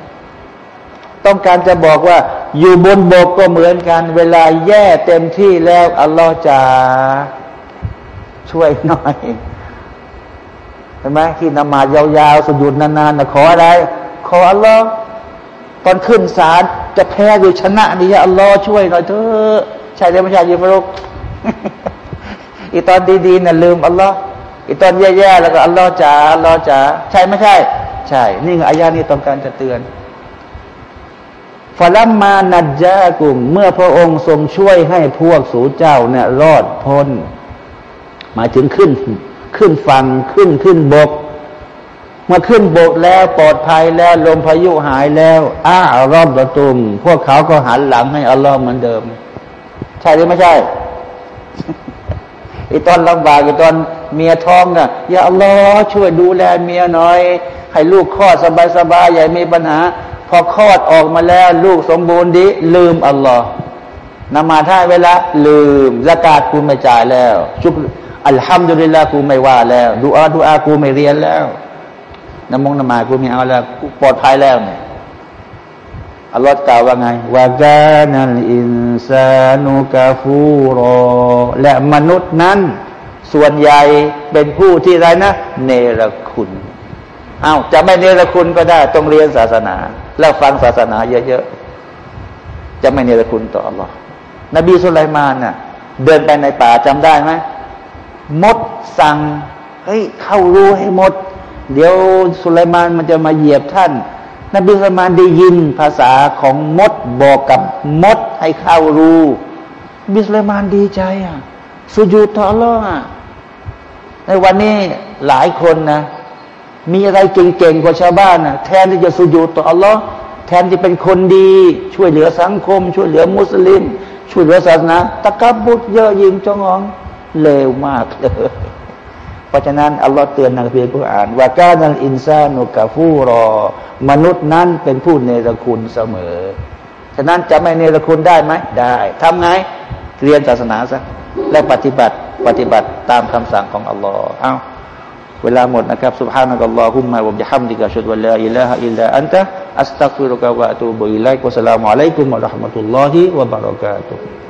[SPEAKER 1] ต้องการจะบอกว่า อยู่บนบกก็เหมือนกัน เวลาแย่เต็มที่แล้วอัลลอฮ์จะช่วยหน่อยเห็นไหมที่นมาดยาวๆสุญูดนานๆนะขออะไร ขออัลลอฮ์ตอนขึ้นศาลจะแพ้หรือชนะนี่อัลลอฮ์ช่วยหน่อยเถอะใช่หรือไม่ใช่ยิมรุกอีตอนดีๆน่ะลืมอัลลอฮ์อีตอนแย่ๆแล้วก็อัลลอฮ์จ๋าอัลลอฮ์จ๋าใช่ไม่ใช่ ใช่ นี่อายานี้ต้องการจะเตือน ฟลัมมานัดจากุม เมื่อพระองค์ทรงช่วยให้พวกสูเจ้าเนี่ยรอดพ้นหมายถึงขึ้นขึ้นฝั่งขึ้นขึ้นบก เมื่อขึ้นบกแล้วปลอดภัยแล้วลมพายุหายแล้ว อ้ารอบประตุมพวกเขาก็หันหลังให้อัลลอฮ์เหมือนเดิม ใช่หรือไม่ใช่ไอตอนลำบากไอตอนเมียท้องน่ะอย่าอัลลอฮ์ช่วยดูแลเมียหน่อย ให้ลูกคลอดสบายๆอย่ามีปัญหา อคลอดออกมาแล้ว ลูกสมบูรณ์ดี ลืมอัลลอฮ์นมาท่าเวลาลืมสกาดกูไม่จ่ายแล้ว ชุบอัลฮัมดุลิลลาห์กูไม่ว่าแล้วดูอาดูอากูไม่เรียนแล้วนมงนมากูไม่เอาแล้วกูปลอดภัยแล้วเนี่ยอัลลอฮ์กล่าวว่าไงว่ากานัลอินซานุกาฟูรอและมนุษย์นั้น ส่วนใหญ่เป็นผู้ที่ไรนะ เนรคุณอา้าวจะไม่เนรคุณก็ได้ ต้องเรียนศาสนา แล้วฟังศาสนาเยอะๆ จะไม่เนรคุณต่ออัลลอฮ์นบีสุไลมานน่ะ เดินไปในป่าจำได้ไหมมดสั่งเฮ้ยเข้ารู้ให้หมด เดี๋ยวสุไลมานมันจะมาเหยียบท่าน นบีสุไลมานได้ยินภาษาของมดบอกกับมดให้เข้ารู้บิสุไลมานดีใจอะสุญูต่ออัลลอฮ์ในวันนี้หลายคนนะ มีอะไรเก่งๆกว่าชาวบ้านนะแทนที่จะสุญูต่ออัลลอฮ์แทนที่เป็นคนดี ช่วยเหลือสังคม ช่วยเหลือมุสลิม ช่วยเหลือศาสนาตะกับบุตรเยอะยิงจององเลวมากเลยเพราะฉะนั้นอัลลอฮ์เตือนในคัมภีร์กุรอานว่าการนันอินซานุกาฟูรอ มนุษย์นั้นเป็นผู้เนรคุณเสมอ ฉะนั้นจะไม่เนรคุณได้ไหมได้ทำไงเรียนศาสนาซะและปฏิบัติปฏิบัติตามคำสั่งของอัลลอฮ์เอา เวลาหมดนะครับสุบฮานะกัลลอฮุมมะวะบิฮัมดิกะชุดวะลาอิลาฮะอิลลาอันตะอัสตักฟิรุกะวะตูบุอิลัยกุสลามุอะลัยกุมะราะห์มะตุลลอฮิวะบะเราะกาตุฮ์